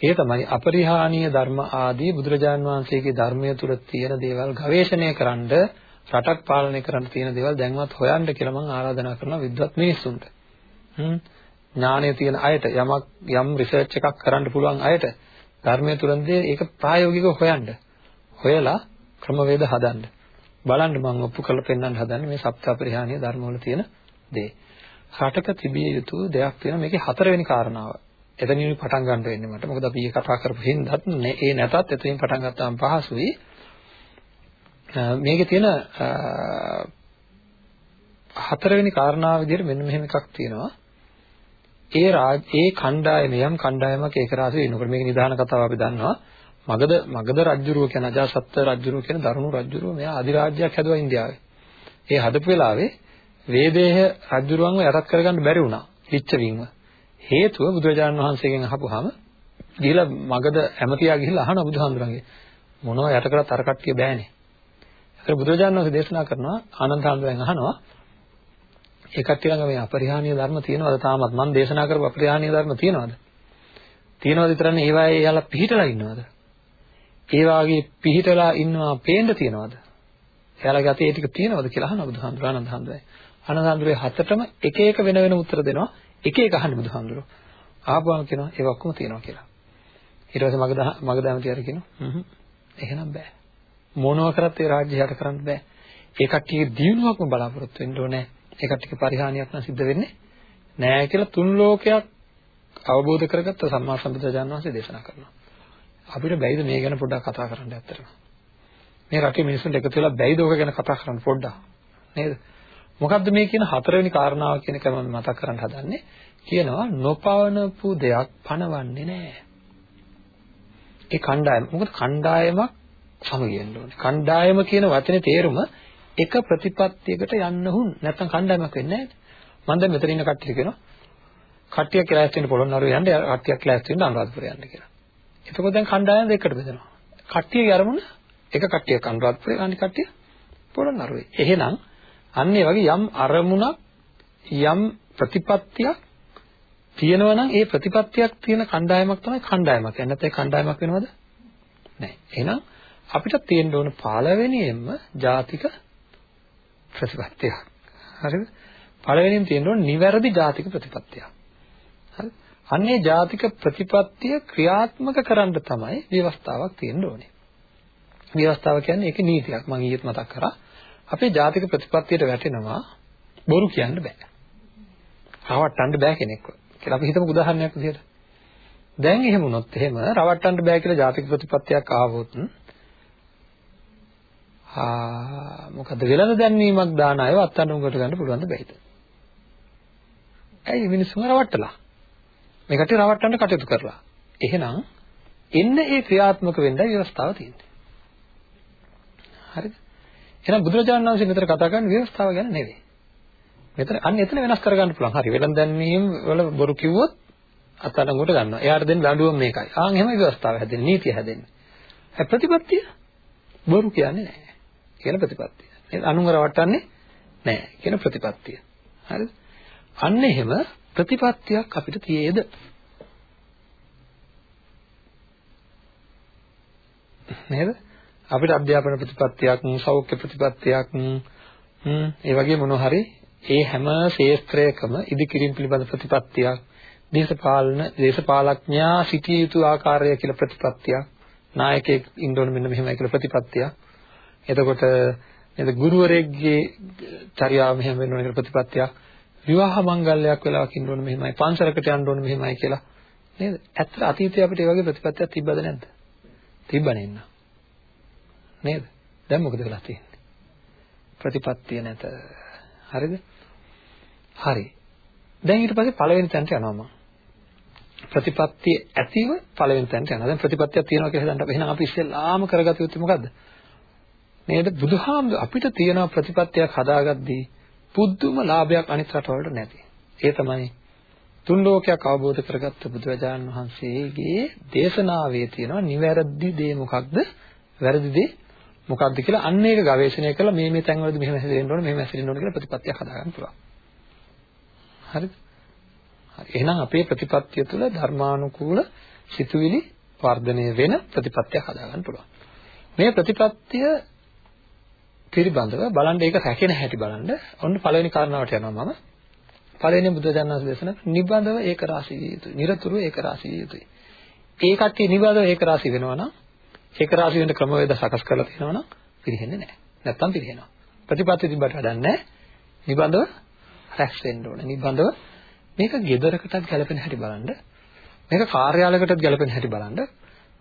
ඒ තමයි අපරිහානීය ධර්ම ආදී බුදුරජාන් වහන්සේගේ ධර්මය තුල තියෙන දේවල් ගවේෂණය කරන්න රටක් පාලනය කරන්න තියෙන දේවල් දැන්වත් හොයන්න කියලා මම ආරාධනා කරනවා විද්වත් මිනිස්සුන්ට. හ්ම් ඥානය තියෙන අයට යමක් යම් රිසර්ච් එකක් කරන්න පුළුවන් අයට ධර්මය තුලින්දී ඒක ප්‍රායෝගිකව හොයන්න. හොයලා ක්‍රමවේද හදන්න. බලන්න මම ඔප්පු කරලා පෙන්වන්න හදන්නේ මේ සප්තපරිහානීය ධර්මවල තියෙන දේ. රටක තිබිය යුතු දෙයක් තියෙනවා මේකේ හතරවෙනි කාරණාව. එතනින් පටන් ගන්න වෙන්නේ මට. මොකද අපි ඊයේ කතා කරපු හින්දාත් ඒ නැතත් එතනින් පටන් ගත්තාම පහසුයි. මේකේ තියෙන හතරවෙනි කාරණාව විදිහට මෙන්න මෙහෙම එකක් තියෙනවා. ඒ රාජ ඒ කණ්ඩායම යම් කණ්ඩායමක් ඒක රාශිය වෙනකොට මේක නිදාන කතාව අපි දන්නවා. මගධ මගධ රජුරුව කියන අජාසත් රජුරුව කියන දරුණු රජුරුව මෙයා අධිරාජ්‍යයක් හැදුවා ඉන්දියාවේ. ඒ හදපු වෙලාවේ වේදේහ රජුරුවන්ව යටත් කරගන්න බැරි වුණා. ලිච්ඡවින්ව. හේතුව බුදුරජාණන් වහන්සේගෙන් අහපුවාම ගිහිලා මගධ ඇමතියා ගිහිල්ලා අහනවා බුදුහාමුදුරන්ගේ මොනවා යට කරත් අර කට්ටිය බෑනේ. ඒතර බුදුරජාණන් වහන්සේ දේශනා කරනවා ආනන්ද හාමුදුරන් අහනවා ඒ කට්ටිය ළඟ මේ අපරිහානීය ධර්ම තියෙනවද තාමත් මම දේශනා කරපු අපරිහානීය ධර්ම තියෙනවද? තියෙනවද විතරනේ ඒවායේ එයාලා පිහිටලා ඉන්නවද? ඒ වාගේ පිහිටලා ඉන්නවා පේන්න තියනවද? එයාලගේ අතේ ඒ ටික තියනවද කියලා අහනවා බුදුහාමුදුර ආනන්ද හාමුදුරේ. ආනන්ද හාමුදුරේ හතටම එක එක වෙන වෙන උත්තර දෙනවා. එක එක අහන්නේ බුදුහාමුදුර. ආපුවම කියනවා ඒක ඔක්කොම තියනවා කියලා. ඊට පස්සේ මගද මගද ඇමතියර කියනවා හ්ම් එහෙනම් බෑ. මොනව කරත් ඒ රාජ්‍ය යට කරන්න බෑ. ඒ කට්ටියගේ දියුණුවක්ම බලාපොරොත්තු වෙන්න ඕනේ. ඒ කට්ටියගේ පරිහානියක් නම් සිද්ධ වෙන්නේ නෑ කියලා තුන් ලෝකයක් අවබෝධ කරගත්ත සම්මා සම්බුදුරජාණන් වහන්සේ දේශනා කරනවා. අපිට බැයිද මේ ගැන පොඩ්ඩක් කතා කරන්න ඇත්තටම? මේ රටේ මිනිස්සුන්ට එකතු වෙලා බැයිද ඕක ගැන කතා කරන්න පොඩ්ඩක්? නේද? මොකද්ද මේ කියන හතරවෙනි කාරණාව කියන එක මම මතක් කරන්න හදන්නේ. කියනවා නොපවනපු දෙයක් පණවන්නේ නැහැ. ඒ කණ්ඩායම. මොකද කණ්ඩායමක් සමගියෙන්න ඕනේ. කණ්ඩායම කියන වචනේ තේරුම එක ප්‍රතිපත්තියකට යන්න හුන් නැත්නම් කණ්ඩායමක් වෙන්නේ නැහැ. මම දැන් මෙතන ඉන්න කට්ටිය කියනවා කට්ටියක් කියලා ඇස් වෙන පොළොන්නරුව යන්න කට්ටියක් කියලා ඇස් වෙන අනුරාධපුර යන්න කියලා. එතකොට දැන් කණ්ඩායම් දෙකකට බෙදෙනවා. කට්ටියගේ අරමුණ එක කට්ටියක් අනුරාධපුරේ අනිත් කට්ටිය පොළොන්නරුවේ. එහෙනම් අන්න ඒ වගේ යම් අරමුණක් යම් ප්‍රතිපත්තියක් තියෙනවා නම් ඒ ප්‍රතිපත්තියක් තියෙන කණ්ඩායමක් තමයි කණ්ඩායමක්. එන්නත් ඒ කණ්ඩායමක් වෙනවද? නැහැ. එහෙනම් අපිට තියෙන්න ඕන පළවෙනියෙන්ම ජාතික ප්‍රතිපත්තියක්. හරිද? පළවෙනියෙන් තියෙන්න ඕන නිවැරදි ජාතික ප්‍රතිපත්තියක්. හරි? අන්නේ ජාතික ප්‍රතිපත්තිය ක්‍රියාත්මක කරන්න තමයි ව්‍යවස්ථාවක් තියෙන්න ඕනේ. ව්‍යවස්ථාව කියන්නේ ඒකේ නීතියක්. මම ඊයේත් මතක් කරා. අපේ ජාතික ප්‍රතිපත්තියට වැටෙනවා බොරු කියන්න බෑ. රවට්ටන්න බෑ කෙනෙක්ව. කියලා අපි හිතමු උදාහරණයක් විදිහට. දැන් එහෙම වුණොත් එහෙම රවට්ටන්න බෑ කියලා ජාතික ප්‍රතිපත්තියක් ආවොත් ආ මොකද වෙලඳ දැන්වීමක් දාන අයව අත්අඩංගුවට ගන්න පුළුවන්ද බැයිද? ඇයි මිනිස්සුම රවට්ටලා? මේ කටේ රවට්ටන්න කටයුතු කරලා. එහෙනම් එන්න ඒ ක්‍රියාත්මක වෙන්න ව්‍යවස්ථාව තියෙන්නේ. හරිද? එහෙනම් බුදුරජාණන් වහන්සේ මෙතන කතා කරන්නේ ව්‍යවස්ථාව ගැන නෙවෙයි. මෙතන අන්න එතන වෙනස් කරගන්න පුළුවන්. හරි වෙලඳ දැන්වීම වල බොරු කිව්වොත් අත්අඩංගුවට ගන්නවා. එයාට දෙන්න දඬුවම් මේකයි. ආන් එහෙම ව්‍යවස්ථාව හැදෙන්නේ, නීතිය හැදෙන්නේ. ඒ ප්‍රතිපත්තිය බොරු කියන්නේ නැහැ. කියන ප්‍රතිපත්තිය. නේද? අනුංග රවට්ටන්නේ නැහැ කියන ප්‍රතිපත්තිය. හරිද? අන්න එහෙම ප්‍රතිපත්තියක් අපිට තියේද? නේද? අපිට අධ්‍යාපන ප්‍රතිපත්තියක්, සෞඛ්‍ය ප්‍රතිපත්තියක්, හ්ම් ඒ වගේ මොනවා හරි ඒ හැම ශේත්‍රයකම ඉදිකිරීම පිළිබඳ ප්‍රතිපත්තියක්, දේශපාලන, දේශපාලඥයා සිටිය යුතු ආකාරය කියලා ප්‍රතිපත්තියක්, නායකයෙක් ඉන්න ඕන මෙන්න මෙහෙමයි කියලා ප්‍රතිපත්තියක්. එතකොට නේද ගුරුවරයෙක්ගේ චර්යාව මෙහෙම වෙන්න ඕන කියලා ප්‍රතිපත්තියක්. විවාහ මංගල්‍යයක් වෙලාවක ඉන්න ඕන මෙහෙමයි, පන්සලකට යන්න ඕන මෙහෙමයි කියලා. නේද? ඇත්තට අතීතයේ අපිට මේ වගේ ප්‍රතිපත්තියක් තිබ්බද නැද්ද? තිබ්බනේ නේද? නේද? දැන් මොකද වෙලා තියෙන්නේ? ප්‍රතිපත්තිය නැත. හරිද? හරි. දැන් ඊට පස්සේ පළවෙනි තැනට යනවා මම. ප්‍රතිපත්තිය ඇතිව පළවෙනි තැනට යනවා. දැන් ප්‍රතිපත්තියක් තියෙනවා කියලා හිතන්න. එහෙනම් අපි ඉස්සෙල්ලාම කරගත යුත්තේ මොකද්ද? නේද? බුදුහාමුදුර අපිට තියෙන ප්‍රතිපත්තියක් හදාගද්දී පුදුම ලාභයක් අනිත් රටවලට නැති. ඒ තමයි තුන් ලෝකයක් අවබෝධ කරගත්ත බුදුරජාණන් වහන්සේගේ දේශනාවේ තියෙනවා නිවැරදි දේ මොකක්ද? වැරදි දේ මොකක්ද කියලා අන්න ඒක ගවේෂණය කරලා මේ මේ තැන්වලදී මෙහෙම හැදෙන්න ඕනේ මෙහෙම හැදෙන්න ඕනේ කියලා ප්‍රතිපත්තියක් හදාගන්න පුළුවන්. හරිද? හරි. එහෙනම් අපේ ප්‍රතිපත්තිය තුළ ධර්මානුකූල සිතුවිලි වර්ධනය වෙන ප්‍රතිපත්තියක් හදාගන්න පුළුවන්. මේ ප්‍රතිපත්තිය පිළිබඳව බලන්න ඒක රැකෙන හැටි බලන්න ඔන්න පළවෙනි කාරණාවට යනවා මම. පළවෙනි බුද්ධ දානස් දේශන නිබඳව ඒක රාශී විය යුතුයි. নিরතුරු ඒක රාශී විය යුතුයි. ඒ කට්ටිය නිබඳව ඒක රාශී වෙනවා නම් ඒක රාශී වෙන්න ක්‍රමවේද සකස් කරලා තියෙනවා නම් පිරෙන්නේ නැහැ. නැත්තම් පිරෙනවා. ප්‍රතිපත්ති තිබ්බට වැඩක් නැහැ. නිබඳව රැස් වෙන්න ඕනේ. නිබඳව මේක ගෙදරකටත් ගැලපෙන හැටි බලන්න. මේක කාර්යාලයකටත් ගැලපෙන හැටි බලන්න.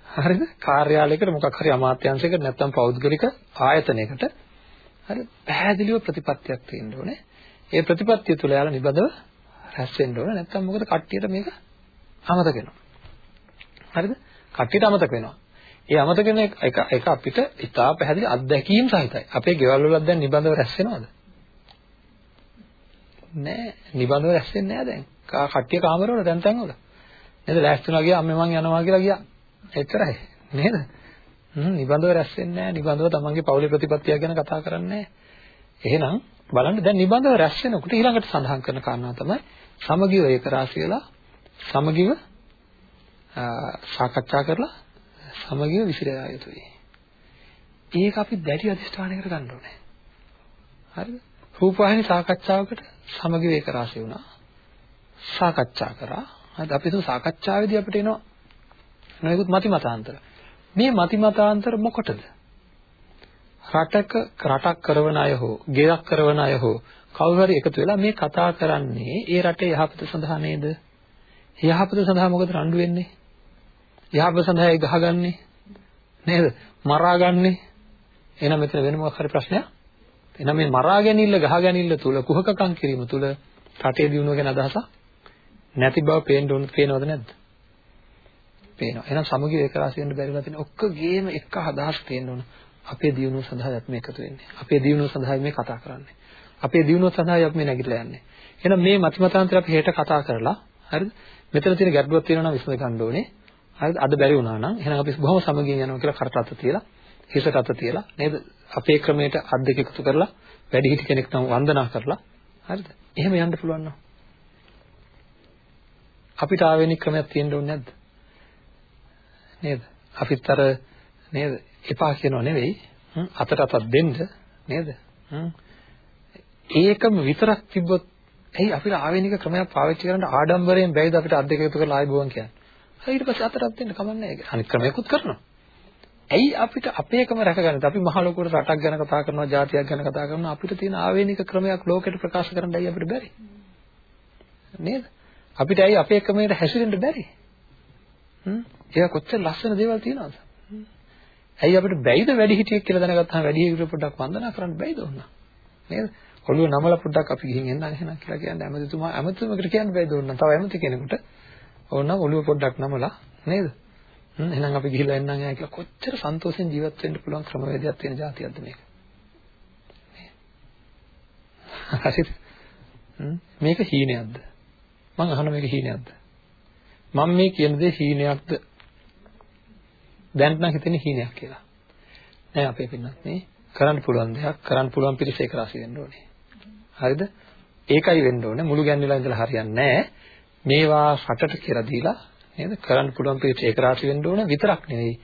හරිද? කාර්යාලයකට මොකක් හරි අමාත්‍යාංශයකට නැත්තම් පෞද්ගලික ආයතනයකට හරි පැහැදිලිව ප්‍රතිපත්තියක් තියෙන්න ඕනේ. ඒ ප්‍රතිපත්තිය තුළ යාලා නිබඳව රැස් වෙන්න ඕනේ. නැත්තම් මොකද කට්ටියට මේක අමතක වෙනවා. හරිද? කට්ටියට අමතක වෙනවා. ඒ අමතක වෙන එක එක අපිට ඉතා පැහැදිලි අත්දැකීම් සහිතයි. අපේ ගෙවල් වල දැන් නිබඳව රැස් වෙනවද? නෑ. නිබඳව රැස් වෙන්නේ නෑ දැන්. කට්ටිය කාමරවල දැන් තැන් වල. නේද? ලෑස්තිලා ගියා අම්මේ මං යනවා කියලා ගියා. එච්චරයි. නේද? හ්ම් නිබඳව රැස් වෙන්නේ නැහැ. නිබඳව තමන්ගේ පෞලි ප්‍රතිපත්තිය ගැන කතා කරන්නේ එහෙනම් බලන්න දැන් නිබඳව රැස් වෙනකොට ඊළඟට සඳහන් කරන කාරණා තමයි සමගිව ඒක රාශි වෙලා සමගිව සාකච්ඡා කරලා සමගිව විසිරයා යුතුයි. ඒක අපි දැඩි අධිෂ්ඨානයකට ගන්න ඕනේ. හරිද? රූපවාහිනී සාකච්ඡාවකට සමගිව ඒක රාශි වුණා. සාකච්ඡා කරා. හරිද? අපි හිතමු සාකච්ඡාවේදී අපිට එනවා නොයෙකුත් මති මතාන්තර. මේ මති මතාන්තර මොකටද? රටක රටක් කරවන අය හෝ, ගෙයක් කරවන අය හෝ කවුරු හරි එකතු වෙලා මේ කතා කරන්නේ ඒ රටේ යහපත සඳහා නේද? යහපත සඳහා මොකද රණ්ඩු වෙන්නේ? යහපත සඳහා ඒ ගහගන්නේ නේද? මරාගන්නේ. එහෙනම් මෙතන වෙන මොකක් හරි ප්‍රශ්නයක්? එහෙනම් මේ මරා ගැනීම, ගහ ගැනීම තුල කුහකකම් කිරීම තුල රටේ දියුණුව ගැන අදහසක් නැති බව පේන්න ඕන පේනවද නැද්ද? පේනවා. එහෙනම් සමගිය ඒක රාශි වෙන්න බැරිලා තියෙන ඔක්කොගේම එක අදහස් තියෙන්න ඕන. අපේ දියුණුව සඳහා අපි මේ එකතු වෙන්නේ. අපේ දියුණුව සඳහා මේ කතා කරන්නේ. අපේ දියුණුව සඳහා අපි මේ නැගිටලා යන්නේ. එහෙනම් මේ මතිමතාන්තර අපි හෙට කතා කරලා හරිද? මෙතන තියෙන ගැටලුවක් තියෙනවා නම් විසඳ ගන්න ඕනේ. හරිද? අද බැරි වුණා නම් එහෙනම් අපි බොහොම සමගියෙන් යනවා කියලා කරට අත තියලා හිසට අත තියලා නේද? අපේ ක්‍රමයට අත් දෙක එකතු කරලා වැඩිහිටි කෙනෙක් නම් වන්දනා කරලා හරිද? එහෙම යන්න පුළුවන් නෝ. අපිට ආවෙනික ක්‍රමයක් තියෙන්න ඕනේ නැද්ද? නේද? අපිත් අර නේද? එපා කියනව නෙවෙයි. අතට අතක් දෙන්න නේද? ඒකම විතරක් තිබ්බොත් ඇයි අපිට ආවෙනික ක්‍රමයක් පාවිච්චි කරන්න ආඩම්බරයෙන් බැයිද අපිට අත් දෙක එකතු කරලා ආයි බොවන් කියන්නේ? හරි ඊට පස්සේ අතටත් දෙන්න කමන්නේ නැහැ. අනිත් ක්‍රමයක්ත් කරනවා. ඇයි අපිට අපේකම රැකගන්න අපි මහ ලොකුවට රටක් ගැන කතා කරනවා ජාතියක් ගැන කතා කරනවා අපිට තියෙන ආවේනික ක්‍රමයක් ලෝකෙට ප්‍රකාශ කරන්න ඇයි අපිට බැරි නේද අපිට ඇයි අපේ ක්‍රමයට හැසිරෙන්න බැරි හ්ම් ඒක කොච්චර ලස්සන දේවල් තියෙනවද? ඇයි අපිට බැයිද වැඩි හිටියෙක් කියලා දැනගත්තාම වැඩි හිටියෙක් පොඩ්ඩක් වන්දනා කරන්න බැයිද ඕන නේද? ඔළුව නමලා පොඩ්ඩක් අපි ගිහින් එන්න එහෙනම් කියලා කියන්නේ ඇමතිතුමා ඇමතිතුමකට කියන්න බැයිද ඕන තව ඇමති කෙනෙකුට. ඕන ඔළුව පොඩ්ඩක් නමලා. නේද? එහෙනම් අපි ගිහිල්ලා එන්නම් යා කියලා කොච්චර සන්තෝෂෙන් ජීවත් වෙන්න පුළුවන් ක්‍රමවේදයක් තියෙන જાතියක්ද මේක. හරිද? මේක හීනයක්ද? මම අහන මේක හීනයක්ද? මම මේ කියන දේ හීනයක්ද? දැන් නම් හිතෙන්නේ හීනයක් කියලා. නෑ අපේ පින්නත් නේ කරන්න පුළුවන් දෙයක් කරන්න පුළුවන් පිරිස ඒක රාශි වෙන්න ඕනේ. හරිද? ඒකයි වෙන්න ඕනේ මුළු ගැන්විලා ඉඳලා හරියන්නේ නෑ. මේවා රටට කියලා දීලා නේද? කරන්න පුළුවන් පිළිච්ච ඒක රාශි වෙන්න ඕන විතරක් නෙවෙයි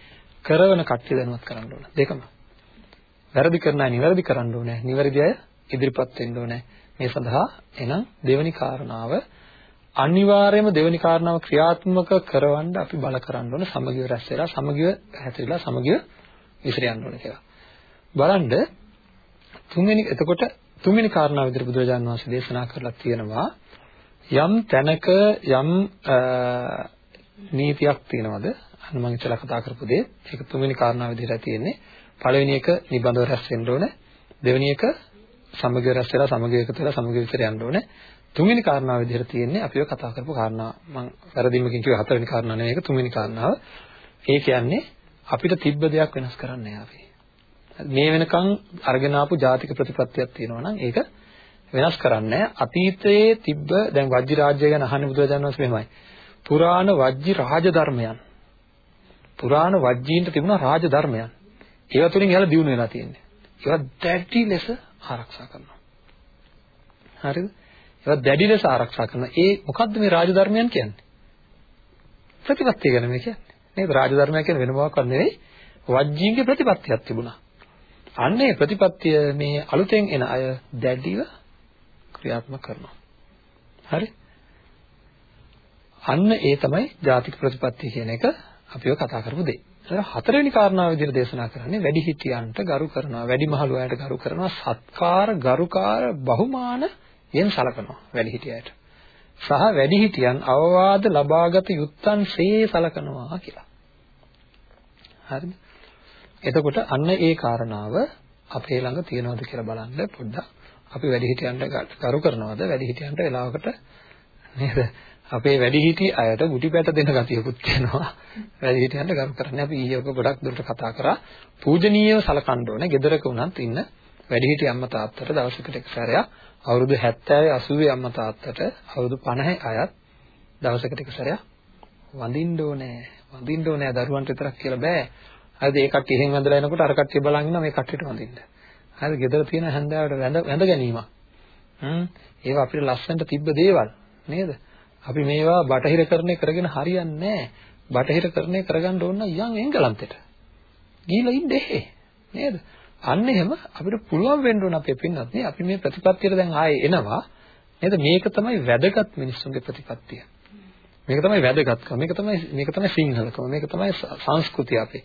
කරවන කට්ටිය දැනුවත් කරන්න ඕන. දෙකම. වැරදි කරන අය නිවැරදි කරන්න ඕනේ. නිවැරදි අය ඉදිරිපත් වෙන්න ඕනේ. මේ සඳහා එහෙනම් දෙවෙනි කාරණාව අනිවාර්යයෙන්ම දෙවෙනි කාරණාව ක්‍රියාත්මක කරවන්න අපි බල කරන්න ඕනේ. සමගිය රැස් වෙලා සමගිය හැතිරලා සමගිය විසිර යන්න ඕනේ කියලා. බලන්න තුන්වෙනි එතකොට තුන්වෙනි කාරණාව විදිහට බුදුරජාණන් වහන්සේ දේශනා කරලා තියෙනවා යම් තැනක යම් නීතියක් තියෙනවද? අන්න මම ඉතලා කතා කරපු දේ. ඒක තුන්වෙනි කාරණාව විදිහට තියෙන්නේ. පළවෙනි එක නිබඳව රැස් වෙන්න ඕනේ. දෙවෙනි එක සමගිය රැස් වෙලා සමගිය එකතු වෙලා සමගිය විතර යන්න ඕනේ. තුන්වෙනි කාරණාව විදිහට තියෙන්නේ අපිව කතා කරපු කාරණා. මම වැරදීමකින් කිව්වේ හතරවෙනි කාරණා නෙවෙයි ඒක තුන්වෙනි කාරණාව. ඒ කියන්නේ අපිට තිබ්බ දෙයක් වෙනස් කරන්නේ අපි. මේ වෙනකන් අරගෙන ආපු ජාතික ප්‍රතිපත්තියක් තියෙනවා නම් ඒක වෙනස් කරන්නේ අතීතයේ තිබ්බ දැන් වජ්ජි රාජ්‍ය ගැන අහන්නේ බුදුරජාණන් වහන්සේ මෙහෙමයි. පුරාණ වජ්ජි රාජධර්මයන් පුරාණ වජ්ජීන්ට තිබුණා රාජධර්මයන් ඒවා තුලින් එයාලා දිනු වෙලා තියෙන්නේ ඒවා දැඩි ලෙස ආරක්ෂා කරනවා හරිද ඒවා දැඩි ලෙස ආරක්ෂා කරනවා ඒ මොකද්ද මේ රාජධර්මයන් කියන්නේ? ප්‍රතිපත්තිය ගැන මේ කියන්නේ. නේද? රාජධර්මය කියන්නේ වෙන මොකක්වත් නෙවෙයි. වජ්ජීන්ගේ ප්‍රතිපත්තියක් තිබුණා. අන්න ඒ ප්‍රතිපත්තිය මේ අලුතෙන් එන අය දැඩිව ක්‍රියාත්මක කරනවා. හරි? අන්න ඒ තමයි ජාතික ප්‍රතිපත්තිය කියන එක අපිව කතා කරපු දේ. ඒතර හතරවෙනි කාරණාව විදිහට දේශනා කරන්නේ වැඩිහිටියන්ට ගරු කරනවා, වැඩිමහලු අයට ගරු කරනවා, සත්කාර, ගරුකාර, බහුමාන යෙන් සලකනවා වැඩිහිටියයට. සහ වැඩිහිටියන් අවවාද ලබාගත යුත්තන් සේ සලකනවා කියලා. හරිද? එතකොට අන්න ඒ කාරණාව අපේ ළඟ තියෙනවද කියලා බලන්න පොඩ්ඩක්. අපි වැඩිහිටියන්ට ගරු කරනවද? වැඩිහිටියන්ට වෙලාවකට නේද? අපේ වැඩිහිටි අයට ගුටි පැට දෙන ගතියකුත් තියෙනවා. වැඩිහිටියන්ට ගරු කරන්නේ අපි ඊයේ ඔක ගොඩක් දුරට කතා කරා. පූජනීයව සලකන්න ඕනේ. ගෙදරක වුණත් ඉන්න වැඩිහිටි අම්මා තාත්තට දවසකට එක සැරයක් අවුරුදු 70 80 අම්මා තාත්තට අවුරුදු 50 අයත් දවසකට එක සැරයක් වඳින්න ඕනේ. වඳින්න ඕනේ දරුවන්ට විතරක් කියලා බෑ. හරිද? ඒ කට්ටිය එහෙන් වැඳලා එනකොට අර කට්ටිය බලන් ඉන්නවා මේ කට්ටියට වඳින්න. හරිද? ගෙදර තියෙන හැන්දාවට වැඳ වැඳ ගැනීමක්. හ්ම්. ඒවා අපිට ලස්සනට තිබ්බ දේවල් නේද? අපි මේවා බටහිරකරණය කරගෙන හරියන්නේ නැහැ. බටහිරකරණය කරගන්න ඕන නම් යන් එංගලන්තෙට. ගිහිල්ලා ඉන්න එහෙ. නේද? අන්න එහෙම අපිට පුළුවන් වෙන්න ඕන අපේ පින්නත් නේ අපි මේ ප්‍රතිපත්තියට දැන් ආයේ එනවා. නේද? මේක තමයි වැදගත් මිනිස්සුන්ගේ ප්‍රතිපත්තිය. මේක තමයි වැදගත්කම. මේක තමයි මේක තමයි සිංහලකම. මේක තමයි සංස්කෘතිය අපේ.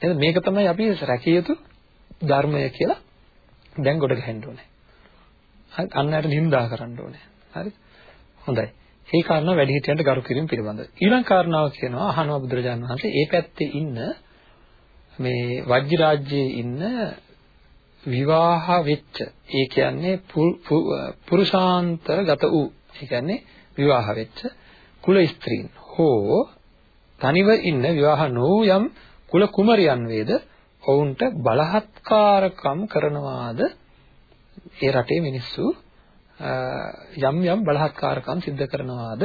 නේද? මේක තමයි අපි රැකිය යුතු ධර්මය කියලා දැන් ගොඩ ගහන්න ඕනේ. හරි අන්න අර නින්දා කරන්න ඕනේ. හරි? හොඳයි. ඒ කාරණා වැඩිහිටියන්ට ගරු කිරීම පිළිබඳව. ඊළඟ කාරණාව කියනවා අහනවා බුදුරජාණන් වහන්සේ ඒ පැත්තේ ඉන්න මේ වජ්ජි රාජ්‍යයේ ඉන්න විවාහ වෙච්ච ඒ කියන්නේ පුරුෂාන්තරගත වූ ඒ කියන්නේ විවාහ වෙච්ච කුල ස්ත්‍රීන් හෝ තනිව ඉන්න විවාහ නොවූ යම් කුල කුමරියන් වේද ඔවුන්ට බලහත්කාරකම් කරනවාද ඒ රටේ මිනිස්සු යම් යම් බලහත්කාරකම් සිද්ධ කරනවාද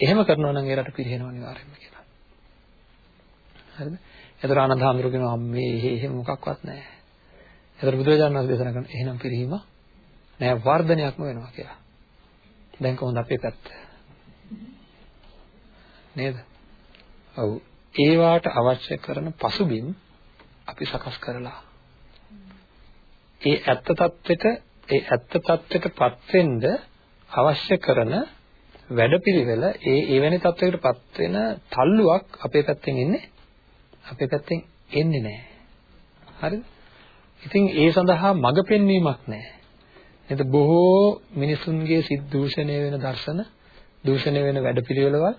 එහෙම කරනවා නම් ඒ රට පිරිහෙනවා අනිවාර්යයෙන්ම කියලා. හරිද? එතකොට ආනන්ද හාමුදුරුවෝ කියනවා මේ එහෙම මොකක්වත් නැහැ. එතකොට බුදුරජාණන් වහන්සේ දේශනා කරන එහෙනම් පිරිහීම නෑ වර්ධනයක්ම වෙනවා කියලා. දැන් කොහොමද අපේ පැත්ත? නේද? ඔව්. ඒ වාට අවශ්‍ය කරන පසුබිම් අපි සකස් කරලා ඒ ඇත්ත తත්වෙට ඒ ඇත්ත తත්වෙටපත් වෙන්න අවශ්‍ය කරන වැඩපිළිවෙල ඒ එවැනි තත්වයකටපත් වෙන තල්ලුවක් අපේ පැත්තෙන් ඉන්නේ අපේ පැත්තෙන් එන්නේ නැහැ. හරිද? ඉතින් ඒ සඳහා මඟ පෙන්වීමක් නැහැ. නේද? බොහෝ මිනිසුන්ගේ සිත් දූෂණය වෙන දර්ශන, දූෂණය වෙන වැඩපිළිවෙළවල්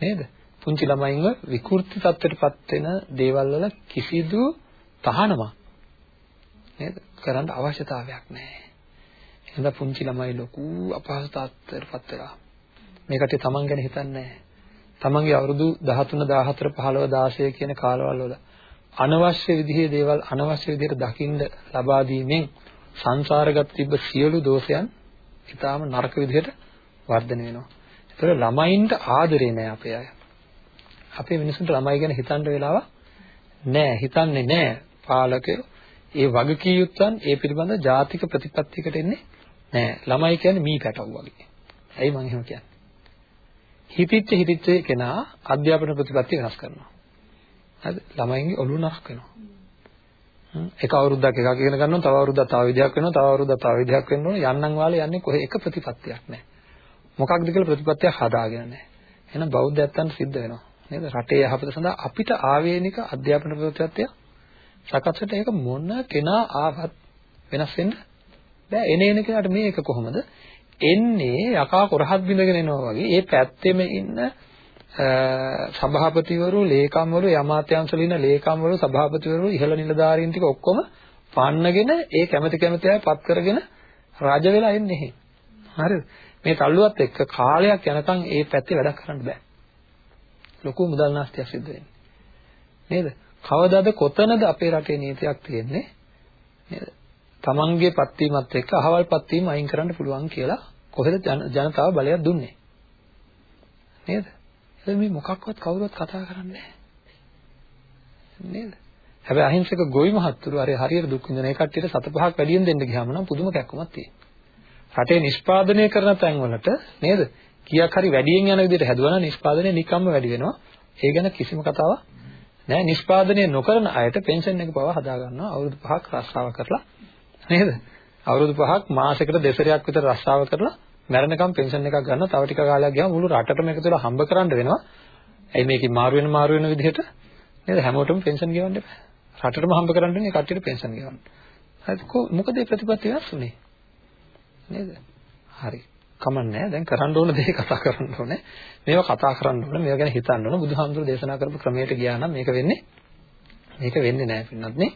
නේද? පුංචි ළමයින්ව විකෘති තත්ත්වයටපත් වෙන දේවල් වල කිසිදු තහනමක් නේද? කරන්න අවශ්‍යතාවයක් නැහැ. එහෙනම් පුංචි ළමයි ලොකු අපහසුතාවයකටපත් වෙලා මේකට තමන් ගැන හිතන්නේ නැහැ. තමන්ගේ අවුරුදු 13 14 15 16 කියන කාලවල වල අනවශ්‍ය විදිහේ දේවල් අනවශ්‍ය විදිහට දකින්න ලබා දීමෙන් සංසාරගත තිබ්බ සියලු දෝෂයන් ඊටාම නරක විදිහට වර්ධනය වෙනවා. ඒතර ළමයින්ට ආදරේ නැහැ අපේ අය. අපේ මිනිස්සුන්ට ළමයි ගැන හිතන්න වෙලාවක් නැහැ. හිතන්නේ නැහැ. පාලකයෝ ඒ වගකීම් ඒ පිළිබඳ ජාතික ප්‍රතිපත්තියකට එන්නේ නැහැ. ළමයි කියන්නේ මී පැටවු වගේ. ඇයි මම එහෙම කියන්නේ? හිතිච්ච හිතිච්ච කෙනා අධ්‍යාපන ප්‍රතිපත්තිය වෙනස් කරනවා. හරිද? ළමයින්ගේ ඔළුව නරක වෙනවා. එක අවුරුද්දක් එකක් ඉගෙන ගන්නවා තව අවුරුද්දක් තව විදියක් වෙනවා තව අවුරුද්දක් තව විදියක් වෙන්න ඕන යන්නම් වාලේ යන්නේ කොහේ එක ප්‍රතිපත්තියක් නැහැ. මොකක්ද කියලා ප්‍රතිපත්තියක් හදාගෙන නැහැ. එහෙනම් බෞද්ධයන්ට සිද්ධ වෙනවා. නේද? රටේ යහපත සඳහා අපිට ආවේනික අධ්‍යාපන ප්‍රතිපත්තිය සකස්වට ඒක මොන කෙනා ආවත් වෙනස් වෙන්න බෑ. එන එන කෙනාට මේක කොහොමද? එන්නේ යකා කොරහත් බිඳගෙන එනවා වගේ ඒ පැත්තෙම ඉන්න සභාපතිවරු ලේකම්වරු යමාත්‍යංශවල ඉන්න ලේකම්වරු සභාපතිවරු ඉහළ නිලධාරීන් ටික ඔක්කොම පන්නගෙන ඒ කැමැති කැමැති අය පත් කරගෙන රජ වෙලා එන්නේ එහෙ. හරිද? මේ තල්ලුවත් එක්ක කාලයක් යනකම් ඒ පැත්තේ වැඩක් කරන්න බෑ. ලොකු මුදල් නාස්තියක් සිද්ධ වෙන්නේ. නේද? කවදාද කොතනද අපේ රටේ නීතියක් තියෙන්නේ? නේද? තමන්ගේ පත්වීමත් එක්ක අහවල් පත්වීම අයින් කරන්න පුළුවන් කියලා කොහෙද ජනතාව බලයක් දුන්නේ? නේද? එහෙනම් මේ මොකක්වත් කවුරුවත් කතා කරන්නේ නේද? හැබැයි අහිංසක ගොවි මහත්තුරු අර හරියට දුක් විඳින ඒ කට්ටියට සත පහක් වැඩියෙන් දෙන්න ගියාම නම් පුදුම කැක්කමක් තියෙනවා. රටේ නිෂ්පාදනය කරන තැන්වලට නේද? කීයක් හරි වැඩියෙන් යන විදිහට හැදුවා නම් නිෂ්පාදනය නිකම්ම වැඩි වෙනවා. ඒ ගැන කිසිම කතාවක් නෑ. නිෂ්පාදනය නොකරන අයට පෙන්ෂන් එක පවා හදා ගන්නවා අවුරුදු 5ක් රස්සාව කරලා නේද? අවුරුදු 5ක් මාසෙකට දෙසරයක් විතර රස්සාව කරලා මැරෙනකම් පෙන්ෂන් එකක් ගන්න තව ටික කාලයක් ගියාම මුළු රටටම එකතු වෙලා හම්බ කරන්න වෙනවා. ඇයි මේකේ මාරු වෙන මාරු වෙන විදිහට නේද හැමෝටම පෙන්ෂන් ගෙවන්න එපා. රටටම හම්බ කරන්න වෙන කට්ටියට පෙන්ෂන් ගෙවන්න. හරිද? මොකද මේ ප්‍රතිපත්ති වෙනස් වුනේ? නේද? හරි. කමන්නේ දැන් කරන්න ඕන දේ කතා කරන්න ඕනේ. මේවා කතා කරන්න ඕනේ. මේවා ගැන හිතන්න ඕනේ. බුදුහාමුදුරු දේශනා කරපු ක්‍රමයට ගියා නම් මේක වෙන්නේ මේක වෙන්නේ නැහැ පින්නත් නේ.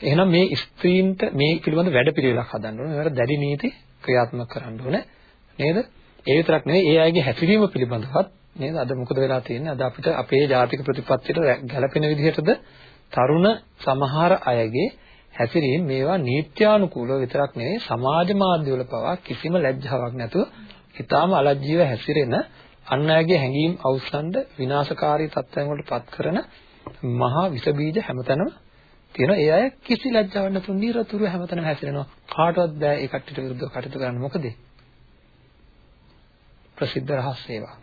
එහෙනම් මේ ස්ත්‍රීන්ට මේ පිළිබඳ වැඩපිළිවෙලක් හදන්න ඕනේ. මේවට දැඩි නීති ක්‍රියාත්මක කරන්න ඕනේ. නේද? ඒ විතරක් නෙවෙයි ඒ අයගේ හැසිරීම පිළිබඳවත් නේද? අද මොකද වෙලා තියෙන්නේ? අද අපිට අපේ ජාතික ප්‍රතිපත්තියට ගැළපෙන විදිහටද තරුණ සමහර අයගේ හැසිරීම මේවා නීත්‍යානුකූලව විතරක් නෙවෙයි සමාජ මාධ්‍යවල පවා කිසිම ලැජ්ජාවක් නැතුව ඊටාම අලජ්ජීව හැසිරෙන අන් අයගේ හැඟීම් අවසන්ඩ විනාශකාරී තත්ත්වයන් වලට පත් කරන මහා විස බීජ හැමතැනම තියෙනවා. ඒ අය කිසි ලැජ්ජාවක් නැතුව නිරතුරුව හැමතැනම හැසිරෙනවා. කාටවත් බෑ ඒ කට්ටියට විරුද්ධව කටයුතු කරන්න. මොකද? ප්‍රසිද්ධ රහස් ඒවා.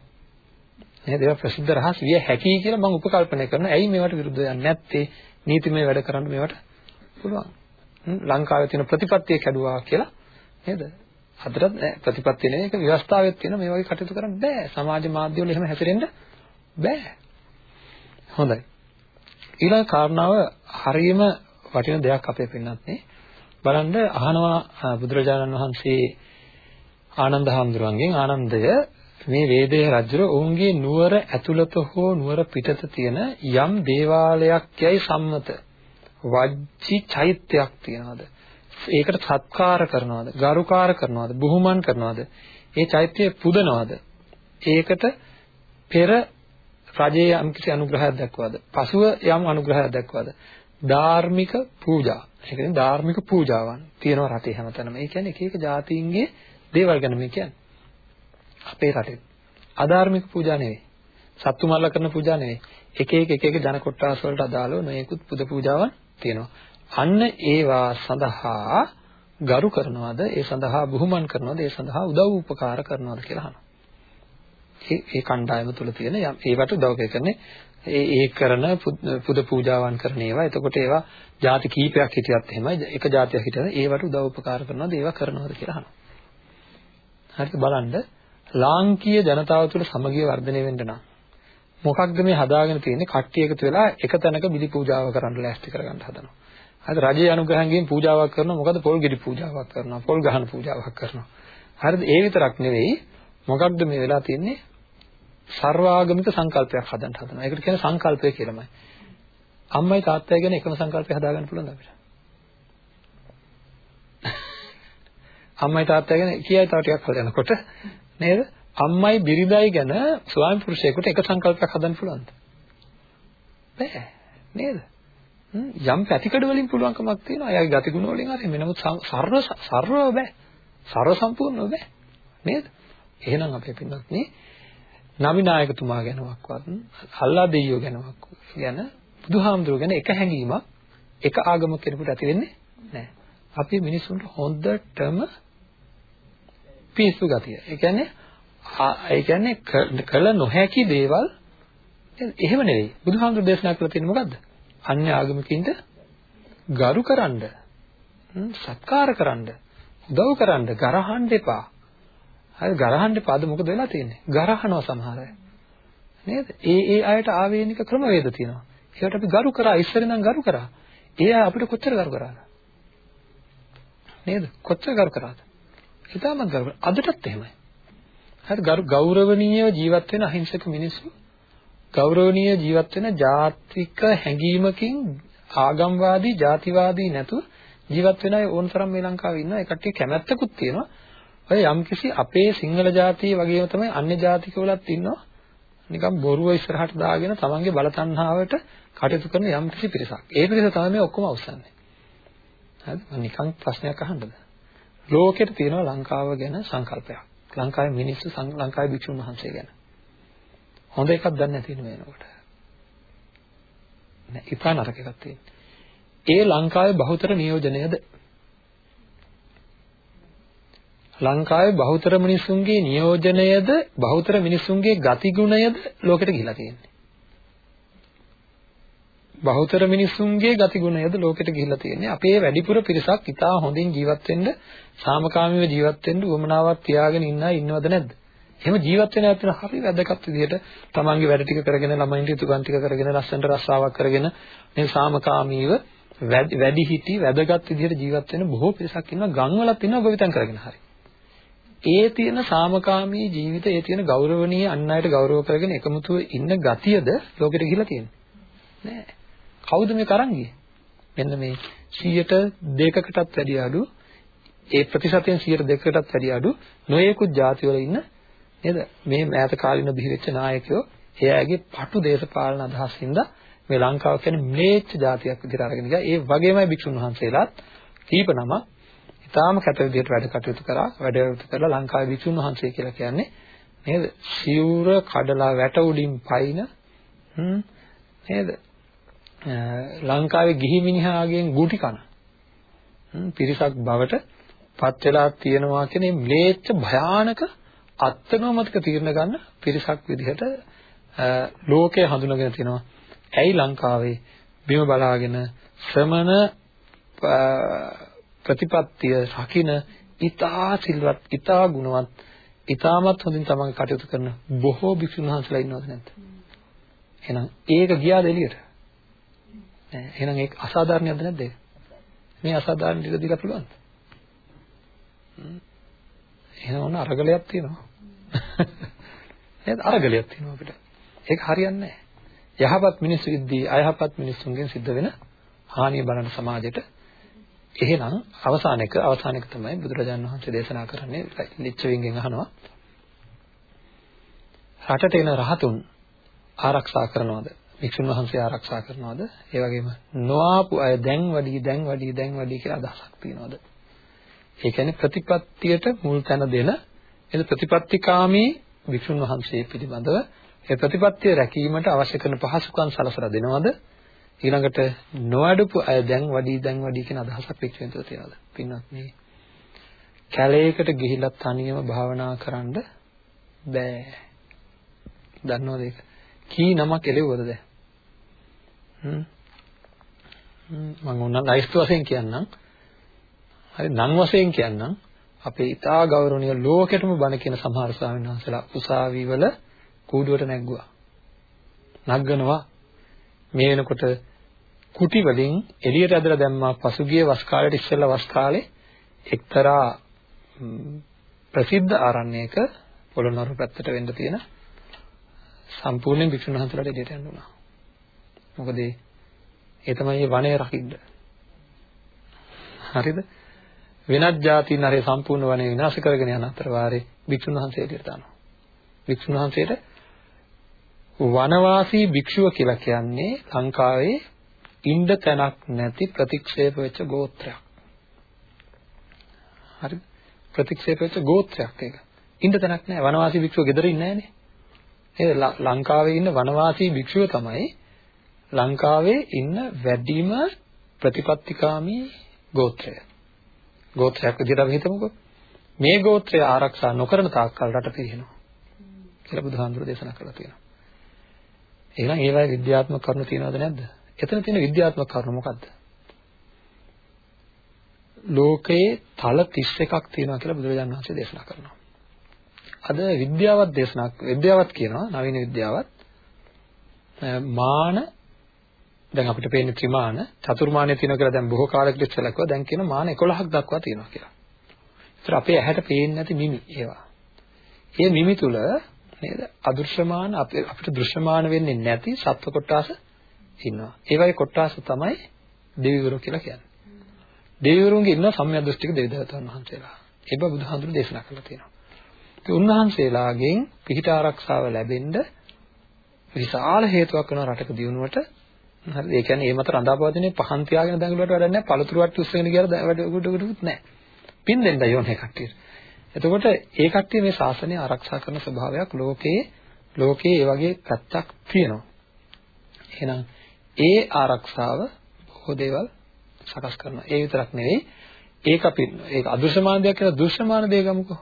නේද? ඒවා ප්‍රසිද්ධ රහස් විය හැකියි කියලා මම උපකල්පනය කරනවා. ඇයි මේවට විරුද්ධව යන්නේ නැත්තේ? නීතිමය වැඩ කරන්න මේවට පුළුවන්. ලංකාවේ තියෙන ප්‍රතිපත්තිය කැඩුවා කියලා නේද? අදටත් නෑ ප්‍රතිපත්තිය නෙවෙයි ඒක ව්‍යවස්ථාවෙත් තියෙන මේ වගේ කටයුතු කරන්න බෑ. සමාජ මාධ්‍යවල එහෙම හැසිරෙන්න බෑ. හොඳයි. ඊළඟ කාරණාව හරියම වටින දෙයක් අපේ පින්නත් නේ. බලන්න අහනවා බුදුරජාණන් වහන්සේ ආනන්ද හාමුදුරන්ගෙන් ආනන්දය මේ වේදේ රජුර ඔවුන්ගේ නුවර ඇතුළත හෝ නුවර පිටත තියෙන යම් දේවාලයක් යයි සම්මත. වජ්ජි චෛත්‍යයක් තියනවාද? ඒකට සත්කාර කරනවාද? ගරුකාර කරනවාද? බුහුමන් කරනවාද? ඒ චෛත්‍යය පුදනවාද? ඒකට පෙර රජයේ යම් කිසි අනුග්‍රහයක් දක්වාද? පසුව යම් අනුග්‍රහයක් දක්වාද? ධාර්මික පූජා. ඒ කියන්නේ ධාර්මික පූජාවන් තියෙනවා රටේ හැමතැනම. ඒ කියන්නේ එක එක ජාතීන්ගේ දේවල් ගැන මේ කියන්නේ. අපේ රටේ. අධාර්මික පූජා නෙවෙයි. සත්තු මල්ල කරන පූජා නෙවෙයි. එක එක එක එක ජන කොට්ටාස වලට අදාළව නොයෙකුත් පුද පූජාවන් තියෙනවා. අන්න ඒවා සඳහා ගරු කරනවද? ඒ සඳහා බුහුමන් කරනවද? ඒ සඳහා උදව් උපකාර කරනවද කියලා අහනවා. ඒ ඒ කණ්ඩායම තුල තියෙන ඒවට උදව් කරන්නේ ඒ ඒ කරන පුද පූජාවන් කරන ඒවා. එතකොට ඒවා ಜಾති කීපයක් හිටියත් එහෙමයි. එක ಜಾතියක් හිටියද ඒවට උදව් උපකාර කරනවද? ඒවා කරනවද කියලා අහනවා. හරිද බලන්න ලාංකීය ජනතාව තුළ සමගිය වර්ධනය වෙන්න නම් මොකක්ද මේ හදාගෙන තියෙන්නේ කට්ටිය එකතු වෙලා එක තැනක බිලි පූජාව කරන්න ලෑස්ති කරගන්න හදනවා. හරිද රජයේ අනුග්‍රහයෙන් පූජාවක් කරනවා මොකද පොල් ගෙඩි පූජාවක් කරනවා පොල් ගහන පූජාවක් කරනවා. හරිද ඒ විතරක් නෙවෙයි මොකක්ද මේ වෙලා තියෙන්නේ සර්වාගමික සංකල්පයක් හදන්න හදනවා. ඒකට කියන්නේ සංකල්පය කියලාමයි. අම්මයි තාත්තයි ගැන එකම සංකල්පය හදාගන්න පුළුවන්ද අපිට? අම්මයි තාත්තයි ගැන කියයි තව ටිකක් කල් යනකොට නේද? අම්මයි බිරිඳයි ගැන ස්වාමි පුරුෂයෙකුට එක සංකල්පයක් හදන්න පුළුවන්ද? බෑ නේද? යම් පැතිකඩ වලින් පුළුවන්කමක් තියෙනවා. එයාගේ ගතිගුණ වලින් හරි මෙනමුත් සර්ව සර්ව බෑ. සර්ව සම්පූර්ණව බෑ. නේද? එහෙනම් අපේ පින්වත් නේ නවිනායකතුමා ගැනවත් අල්ලා දෙයියෝ ගැනවත් ගැන බුදුහාමුදුරුවෝ ගැන එක හැඟීමක් එක ආගමක කෙනෙකුට ඇති වෙන්නේ නැහැ. අපි මිනිසුන්ට හොඳටම පිස්සු ගතිය. ඒ කියන්නේ ඒ කියන්නේ කළ නොහැකි දේවල් එහෙම නෙවෙයි. බුදුහාමුදුරුවෝ දේශනා කරලා තියෙන්නේ මොකද්ද? අන්‍ය ආගමිකින්ට ගරු කරන්න, සත්කාර කරන්න, උදව් කරන්න, ගරහන්න එපා. හරි ගරහන්න එපාද මොකද වෙලා තියෙන්නේ? ගරහනවා සමහර අය. නේද? ඒ ඒ අයට ආවේනික ක්‍රමවේද තියෙනවා. ඒකට අපි ගරු කරා ඉස්සර ඉඳන් ගරු කරා. ඒ අය අපිට කොච්චර ගරු කරාද? නේද? කොච්චර ගරු කරාද? හිතාමත් ගරු අදටත් එහෙමයි. හරි ගරු ගෞරවණීය ජීවත් වෙන අහිංසක මිනිස්සු ගෞරවණීය ජීවත් වෙන ජාතික හැඟීමකින් ආගම්වාදී ජාතිවාදී නැතුව ජීවත් වෙන අය ඕන තරම් මේ ලංකාවේ ඉන්නවා. ඒ කට්ටිය කැමැත්තකුත් තියෙනවා. ඔය යම්කිසි අපේ සිංහල ජාතිය වගේම තමයි අන්‍ය ජාතිකවලත් ඉන්නවා. නිකන් බොරුව ඉස්සරහට දාගෙන තමන්ගේ බලතණ්හාවට කටයුතු කරන යම්කිසි පිරිසක්. ඒ පිරිස තමයි මේ ඔක්කොම අවසන්නේ. හරිද? මම නිකන් ප්‍රශ්නයක් අහන්නද? ලෝකෙට තියෙනවා ලංකාව ගැන සංකල්පයක්. ලංකාවේ මිනිස්සු ලංකාවේ භික්ෂුන් වහන්සේ ගැන. හොඳ එකක් දන්නේ නැති වෙන වෙනකොට. නෑ, ඉතා නරක එකක් තියෙනවා. ඒ ලංකාවේ බහුතර නියෝජනයද ලංකාවේ බහුතර මිනිසුන්ගේ නියෝජනයද බහුතර මිනිසුන්ගේ ගතිගුණයද ලෝකෙට ගිහිලා තියෙන්නේ. බහුතර මිනිසුන්ගේ ගතිගුණයද ලෝකෙට ගිහිලා තියෙන්නේ. අපේ වැඩිපුර පිරිසක් ඉතා හොඳින් ජීවත් වෙන්න, සාමකාමීව ජීවත් වෙන්න උවමනාවක් තියාගෙන ඉන්න අය ඉන්නවද නැද්ද? එහෙම ජීවත් වෙන අතර හරි වැදගත් විදිහට තමන්ගේ වැඩ ටික කරගෙන ළමයින්ට යුතුයකම් ටික කරගෙන ලස්සනට රස්සාවක් කරගෙන මේ සාමකාමීව වැඩි හිටි වැදගත් විදිහට ජීවත් වෙන බොහෝ පිරිසක් ඉන්නවා ගම්වලත් ඉන්නවා ගොවිතැන් කරගෙන හරි. ඒ තියෙන සාමකාමී ජීවිතය ඒ තියෙන ගෞරවණීය අන් අයට ගෞරව කරගෙන එකමුතුව ඉන්න ගතියද ලෝකෙට ගිහිලා තියෙන්නේ? නෑ. කවුද මේ කරන් ගියේ මෙන්න මේ 100%කටත් වැඩි අඩු ඒ ප්‍රතිශතයෙන් 102කටත් වැඩි අඩු නොයෙකුත් ಜಾති වල ඉන්න නේද? මේ මෑත කාලින බිහිවෙච්ච නායකයෝ එයාගේ පටු දේශපාලන අදහස් හින්දා මේ ලංකාව කියන්නේ ම්ලේච්ඡ జాතියක් විදිහට අරගෙන ගියා. ඒ වගේමයි භික්ෂුන් වහන්සේලාත් කීප නමක් ඉතාලම කැත විදිහට වැඩ කටයුතු කරා. වැඩ කටයුතු කරලා ලංකාවේ විසුණු වහන්සේ කියලා කියන්නේ නේද? සිවුර කඩලා වැට උඩින් පයින් නේද? ලංකාවේ ගිහි මිනිහාගෙන් ගුටි කන. පිරිසක් බවට පත් වෙලා තියෙනවා කියන්නේ ම්ලේච්ඡ භයානක අත්නෝමතික තීරණ ගන්න පිරිසක් විදිහට ලෝකය හඳුනගෙන තිනවා. ඇයි ලංකාවේ බිම බලාගෙන ශ්‍රමණ ප්‍රතිපත්තිය රකින ඊටා සිල්වත් ඊටා ගුණවත් ඊටාමත් හොඳින් තමන්ගේ කටයුතු කරන බොහෝ භික්ෂුන් වහන්සේලා ඉන්නවද නැද්ද? එහෙනම් ඒක ගියාද එළියට? නෑ. එහෙනම් ඒක අසාධාරණයක්ද නැද්ද ඒක? මේ අසාධාරණ ටික දීලා පුළුවන්ද එහෙනම් ඔන්න අරගලයක් තියෙනවා. නේද? අරගලයක් තියෙනවා අපිට. ඒක හරියන්නේ නෑ. යහපත් මිනිස්සු ඉද්දී අයහපත් මිනිස්සුන්ගෙන් සිද්ධ වෙන හානිය බලන සමාජයට එහෙනම් අවසාන එක අවසාන එක තමයි බුදුරජාණන් වහන්සේ දේශනා කරන්නේ ලිච්ඡවින්ගෙන් අහනවා රටට එන රහතුන් ආරක්ෂා කරනවද? වික්ෂුන් වහන්සේ ආරක්ෂා කරනවද? ඒ වගේම නොආපු අය දැන් වැඩි දැන් වැඩි දැන් වැඩි කියලා අදහසක් තියනවද? ඒ කියන්නේ ප්‍රතිපත්තියට මුල් තැන දෙන එද ප්‍රතිපත්තිකාමී වික්ෂුන් වහන්සේ පිළිබඳව ඒ ප්‍රතිපත්තිය රැකීමට අවශ්‍ය කරන පහසුකම් සලසලා දෙනවද? ඊළඟට නොඅඩපු අය දැන් වැඩි දැන් වැඩි කියන අදහසක් වික්ෂුන් තුළ තියනවද? පින්වත් මේ කැලේකට ගිහිල්ලා තනියම භාවනා කරන්න බෑ. දන්නවද ඒක? කී නමක් එළෙව්වද දැන්? හ්ම්. මම උන්න ලයිස්තු වශයෙන් කියන්නම්. හරි නම් වශයෙන් කියන්නම්. අපේ ඉතා ගෞරවනීය ලෝකෙටම බණ කියන සමහර ස්වාමීන් වහන්සේලා උසාවි වල කූඩුවට නැග්ගුවා. නග්ගනවා. මේ වෙනකොට කුටි වලින් එළියට ඇදලා දැම්මා පසුගිය වස් කාලේට ඉස්සෙල්ලා වස් කාලේ එක්තරා ප්‍රසිද්ධ ආරණ්‍යයක පොළොන්නරු පැත්තට වෙන්න තියෙන සම්පූර්ණ භික්ෂුන් වහන්සේලාට එළියට යන්න උනා. මොකද ඒ තමයි මේ වනය රකින්න. හරිද? වෙනත් જાතින් අර සම්පූර්ණ වනය විනාශ කරගෙන යන අතර වාරේ භික්ෂුන් වහන්සේ එළියට දානවා. භික්ෂුන් වහන්සේට වනවාසී භික්ෂුව කියලා කියන්නේ ලංකාවේ ඉන්න තැනක් නැති ප්‍රතික්ෂේප වෙච්ච ගෝත්‍රයක්. හරිද? ප්‍රතික්ෂේප වෙච්ච ගෝත්‍රයක් ඒක. ඉන්න තැනක් නැහැ. වනවාසී භික්ෂුව ගෙදර ඉන්නේ නැහනේ. ඒ ලංකාවේ ඉන්න වනවාසී භික්ෂුව තමයි ලංකාවේ ඉන්න වැඩිම ප්‍රතිපත්තිකාමී ගෝත්‍රය. ගෝත්‍රයක් විදිහට අපි හිතමුකෝ. මේ ගෝත්‍රය ආරක්ෂා නොකරන තාක්කල් රට පිරිනව. කියලා බුදුහාමුදුරු දේශනා කරලා තියෙනවා. එහෙනම් ඒවයි විද්‍යාත්මක කරුණු තියනවද නැද්ද? එතන තියෙන විද්‍යාත්මක කරුණු මොකද්ද? ලෝකයේ තල 31ක් තියෙනවා කියලා බුදුරජාණන් වහන්සේ දේශනා කරනවා. අද විද්‍යාවත් දේශනා විද්‍යාවත් කියනවා නවීන විද්‍යාවත් මාන දැන් අපිට පේන ත්‍රිමාන චතුර්මානය තියෙනවා කියලා දැන් බොහෝ කාලයකට ඉස්සෙල්ලා කිව්වා දැන් කියන මාන 11ක් දක්වා තියෙනවා කියලා. ඒතර අපේ ඇහැට පේන්නේ නැති මිමි ඒවා. මේ මිමි තුල නේද අදෘශ්‍යමාන අපිට දෘශ්‍යමාන වෙන්නේ නැති සත්ව කොටාස ඉන්නවා. ඒ වගේ කොටාස තමයි දෙවිවරු කියලා කියන්නේ. දෙවිවරුන්ගේ ඉන්න සම්මිය දෘෂ්ටික දෙවිදවතුන් වහන්සේලා. ඒක බුදුහාමුදුරු දේශනා කරලා තියෙනවා. ඒ උන්වහන්සේලාගෙන් පිහිට ආරක්ෂාව ලැබෙන්න විශාල හේතුවක් වෙනවා රටක දියුණුවට. හරිද? ඒ කියන්නේ මේ මත රඳාපවතිනේ පහන් තියාගෙන දඟලුවට වැඩක් නැහැ. පළතුරු වට්ටු උස්සගෙන ගියලා වැඩ උඩ උඩුත් නැහැ. පින් දෙන්න යෝනේ කට්ටියට. එතකොට ඒ කට්ටිය මේ ශාසනය ආරක්ෂා කරන ස්වභාවයක් ලෝකයේ ලෝකයේ ඒ වගේ පැත්තක් තියෙනවා. එහෙනම් ඒ ආරක්ෂාව බොහෝ දේවල් සකස් කරනවා. ඒ විතරක් නෙවෙයි ඒක අපි ඒක අදෘශ්‍යමාන දෙයක් කියලා දෘශ්‍යමාන දෙයක් ගමුකෝ.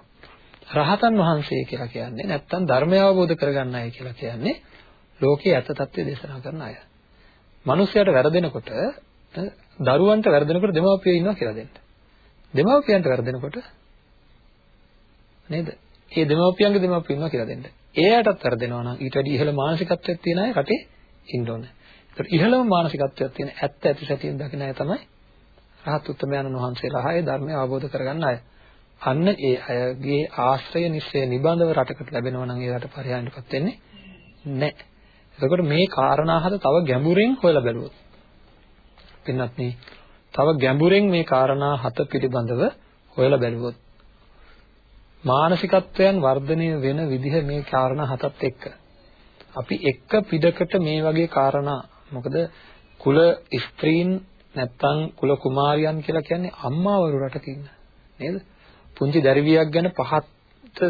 රහතන් වහන්සේ කියලා කියන්නේ නැත්තම් ධර්මය අවබෝධ කරගන්න අය කියලා කියන්නේ ලෝකයේ ඇත්ත తත්වය දේශනා කරන අය. මිනිස්යාට වැරදෙනකොට දරුවන්ට වැරදෙනකොට දෙමාපියෝ ඉන්නවා කියලා දෙන්න. දෙමාපියන්ට වැරදෙනකොට නේද? ඒ දෙමාපියන්ගේ දෙමාපියෝ ඉන්නවා කියලා දෙන්න. එයාටත් වැරදෙනවා නම් ඊට වැඩි ඉහළ මානසිකත්වයක් තියෙන අය රටේ ඉන්න ඕනේ. ඒත් ඉහළම මානසිකත්වයක් තියෙන ඇත්ත ඇති සැටියෙන් දකින අය තමයි රහත් උත්තමයන්න් වහන්සේලා ආයේ ධර්මය අවබෝධ කරගන්න අය. අන්න ඒ අයගේ ආශ්‍රය නිස්සය නිබඳව රටකට ලැබෙනවා නම් ඒකට පරිහානියටපත් වෙන්නේ නැහැ. එතකොට මේ කාරණා හත තව ගැඹුරින් හොයලා බැලුවොත් පින්නත් මේ තව ගැඹුරින් මේ කාරණා හත පිළිබඳව හොයලා බැලුවොත් මානසිකත්වයන් වර්ධනය වෙන විදිහ මේ කාරණා හතත් එක්ක. අපි එක්ක පිටකට මේ වගේ කාරණා මොකද කුල ස්ත්‍රීන් නැත්තම් කුල කුමාරියන් කියලා කියන්නේ අම්මාවරු රටක ඉන්න. නේද? පුංචි දරුවියක් ගැන පහත්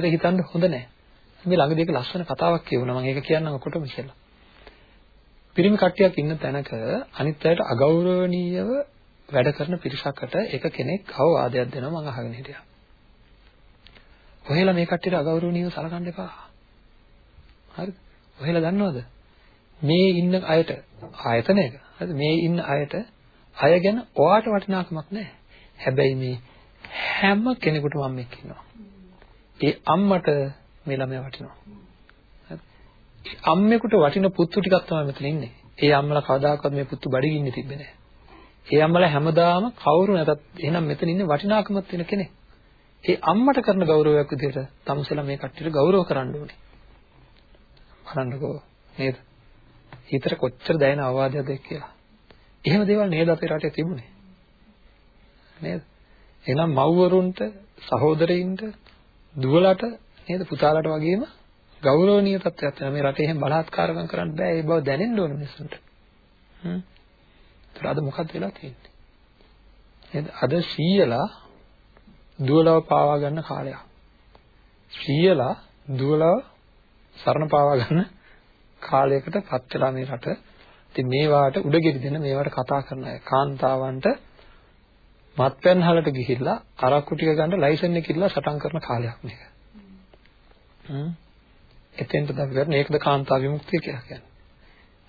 හිතන්න හොඳ නැහැ මේ ළඟදී එක ලස්සන කතාවක් කියවුණා. මම ඒක කියන්නම් ඔකොටම ඉස්සෙල්ලා. පිරිමි කට්ටියක් ඉන්න තැනක අනිත් අයට අගෞරවණීයව වැඩ කරන පිරිසකට එක කෙනෙක් අවවාදයක් දෙනවා මම අහගෙන හිටියා. ඔහෙලා මේ කට්ටියට අගෞරවණීයව සලකන්න එපා. හරිද? ඔහෙලා දන්නවද? මේ ඉන්න අයට ආයතනයක හරිද? මේ ඉන්න අයට අය ගැන ඔයාට වටිනාකමක් නැහැ. හැබැයි මේ හැම කෙනෙකුටම අම්මෙක් ඉන්නවා. ඒ අම්මට මේ ළමයා වටිනවා. අම්මෙකුට වටින පුතු ටිකක් තමයි මෙතන ඉන්නේ. ඒ අම්මලා කවදාකවත් මේ පුතු බඩගින්නේ තිබ්බේ නැහැ. ඒ අම්මලා හැමදාම කවුරු නැතත් එහෙනම් මෙතන ඉන්නේ වටිනාකමක් තියෙන කෙනෙක්. ඒ අම්මට කරන ගෞරවයක් විදිහට තමුසෙලා මේ කට්ටියට ගෞරව කරන්න ඕනේ. බලන්නකෝ නේද? හිතට කොච්චර දැනෙන අවවාදයක්ද කියලා. එහෙම දේවල් නේද අපේ රටේ තිබුණේ? නේද? එහෙනම් මව්වරුන්ට, සහෝදරයින්ට, දුවලට නේද පුතාලට වගේම ගෞරවනීය තත්ත්වයක් වෙනවා. මේ රටේ එහෙම බලහත්කාරකම් කරන්න බෑ. ඒ බව දැනෙන්න ඕන මිනිස්සුන්ට. හ්ම්. ඒත් අද මොකක්ද වෙලා තියෙන්නේ? නේද? අද සීයලා දුවලව පාවා ගන්න කාලයක්. සීයලා දුවලව සරණ පාවා ගන්න කාලයකට පත් වෙලා මේ රට. ඉතින් මේවාට උඩගෙඩි දෙන මේවට කතා කරන අය කාන්තාවන්ට මත්පැන් හලට ගිහිල්ලා අරක්කු ටික ගන්න ලයිසන් එක ඉල්ලලා සටන් කරන කාලයක් මේක. හ්ම්. එතෙන්ට අපි කරන්නේ ඒකද කාන්තා විමුක්තිය කියලා කියන්නේ.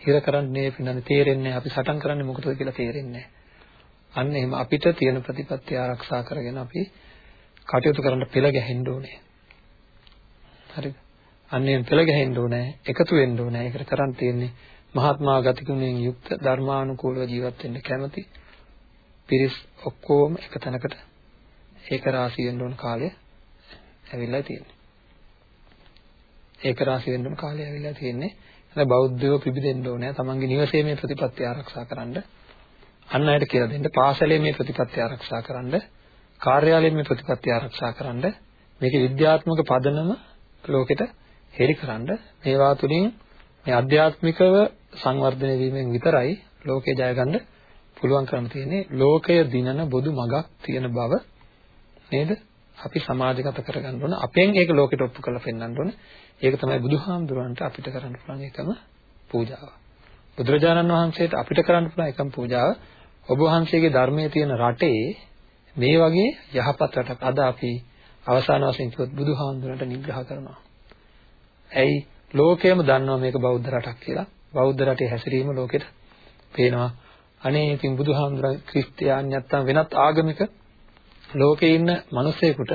හිර කරන්නේ පින්නන්නේ තේරෙන්නේ අපි සටන් කරන්නේ මොකටද කියලා තේරෙන්නේ අන්න එහෙම අපිට තියෙන ප්‍රතිපත්ති ආරක්ෂා කරගෙන අපි කටයුතු කරන්න පෙළ ගැහෙන්න ඕනේ. හරිද? අන්නේ පෙළ ගැහෙන්න ඕනේ, එකතු වෙන්න ඕනේ. ඒකට කරන් තියෙන්නේ මහත්මා ගතිගුණයෙන් යුක්ත ධර්මානුකූලව ජීවත් වෙන්න කැමති පිරිස් ඔක්කොම එක තැනකට ඒක රාශි වෙන්න ඕන කාලය ඇවිල්ලා තියෙන්නේ. ඒක රාශි වෙන්න ඕන කාලය ඇවිල්ලා තියෙන්නේ. එහෙනම් බෞද්ධයෝ පිබිදෙන්න ඕනේ. තමන්ගේ නිවසේ මේ ප්‍රතිපත්ති ආරක්ෂා කරන්න. අන් අයට කියලා දෙන්න. පාසලේ මේ ප්‍රතිපත්ති ආරක්ෂා කරන්න. කාර්යාලයේ මේ ප්‍රතිපත්ති ආරක්ෂා කරන්න. මේකේ විද්‍යාත්මක පදනම ලෝකෙට හෙළිකරන්න. මේවා තුලින් මේ අධ්‍යාත්මිකව සංවර්ධනය වීමෙන් විතරයි ලෝකේ ජය ගන්න පුළුවන් කරන්න තියෙන්නේ ලෝකය දිනන බොදු මගක් තියෙන බව නේද අපි සමාජගත කරගන්න ඕන අපෙන් ඒක ලෝකෙට ඔප්පු කරලා පෙන්වන්න ඕන ඒක තමයි බුදුහාමුදුරන්ට අපිට කරන්න පුළුවන් එකම පූජාව බුදුරජාණන් වහන්සේට අපිට කරන්න පුළුවන් එකම පූජාව ඔබ වහන්සේගේ ධර්මයේ තියෙන රටේ මේ වගේ යහපත් රටක් අද අපි අවසාන වශයෙන් කිව්වොත් බුදුහාමුදුරන්ට නිග්‍රහ කරනවා. ඇයි? ලෝකයම දන්නවා මේක බෞද්ධ රටක් කියලා. බෞද්ධ රටේ හැසිරීම ලෝකෙට පේනවා. අනේ ඉතින් බුදුහාමුදුරන් ක්‍රිස්තියානි නැත්තම් වෙනත් ආගමික ලෝකේ ඉන්න මිනිසෙකුට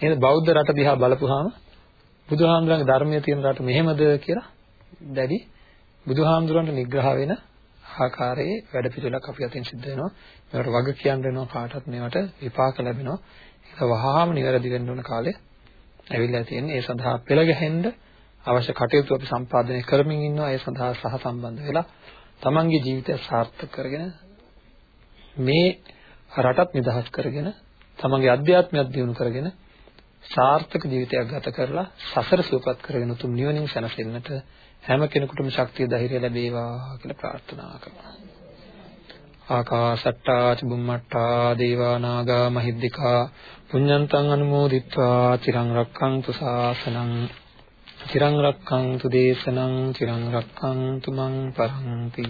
නේද බෞද්ධ රට දිහා බලපුවාම බුදුහාමුදුරන්ගේ ධර්මයේ තියෙන රට මෙහෙමද කියලා දැඩි බුදුහාමුදුරන්ට නිග්‍රහ වෙන ආකාරයේ වැඩ පිළිවෙලක් අපි අතින් සිද්ධ වෙනවා. මේවට වග කියන්න වෙනවා කාටවත් මේවට විපාක ලැබෙනවා. ඒක වහාම නිවැරදි වෙන්න ඕන කාලය ඇවිල්ලා තියෙන්නේ. ඒ සඳහා පෙළ ගැහෙන්න අවශ්‍ය කටයුතු අපි සම්පාදනය කරමින් ඉන්නවා. ඒ සඳහා සහ සම්බන්ධ වෙලා තමන්ගේ ජීවිතය සාර්ථක කරගෙන මේ රටත් නිදහස් කරගෙන තමන්ගේ අධ්‍යාත්මයක් දියුණු කරගෙන සාර්ථක ජීවිතයක් ගත කරලා සසර සුවපත් කරගෙන උතුම් නිවනින් සැනසෙන්නට හැම කෙනෙකුටම ශක්තිය ධෛර්යය ලැබේවා කියලා ප්‍රාර්ථනා කරනවා. ආකාසට්ටා චුම්මට්ටා දේවා නාග මහිද්దికා පුඤ්ඤන්තං අනුමෝදිත්වා චිරං රක්ඛන්තු ශාසනං චිරං රක්ඛන්තු දේශනං චිරං රක්ඛන්තු මං පරන්ති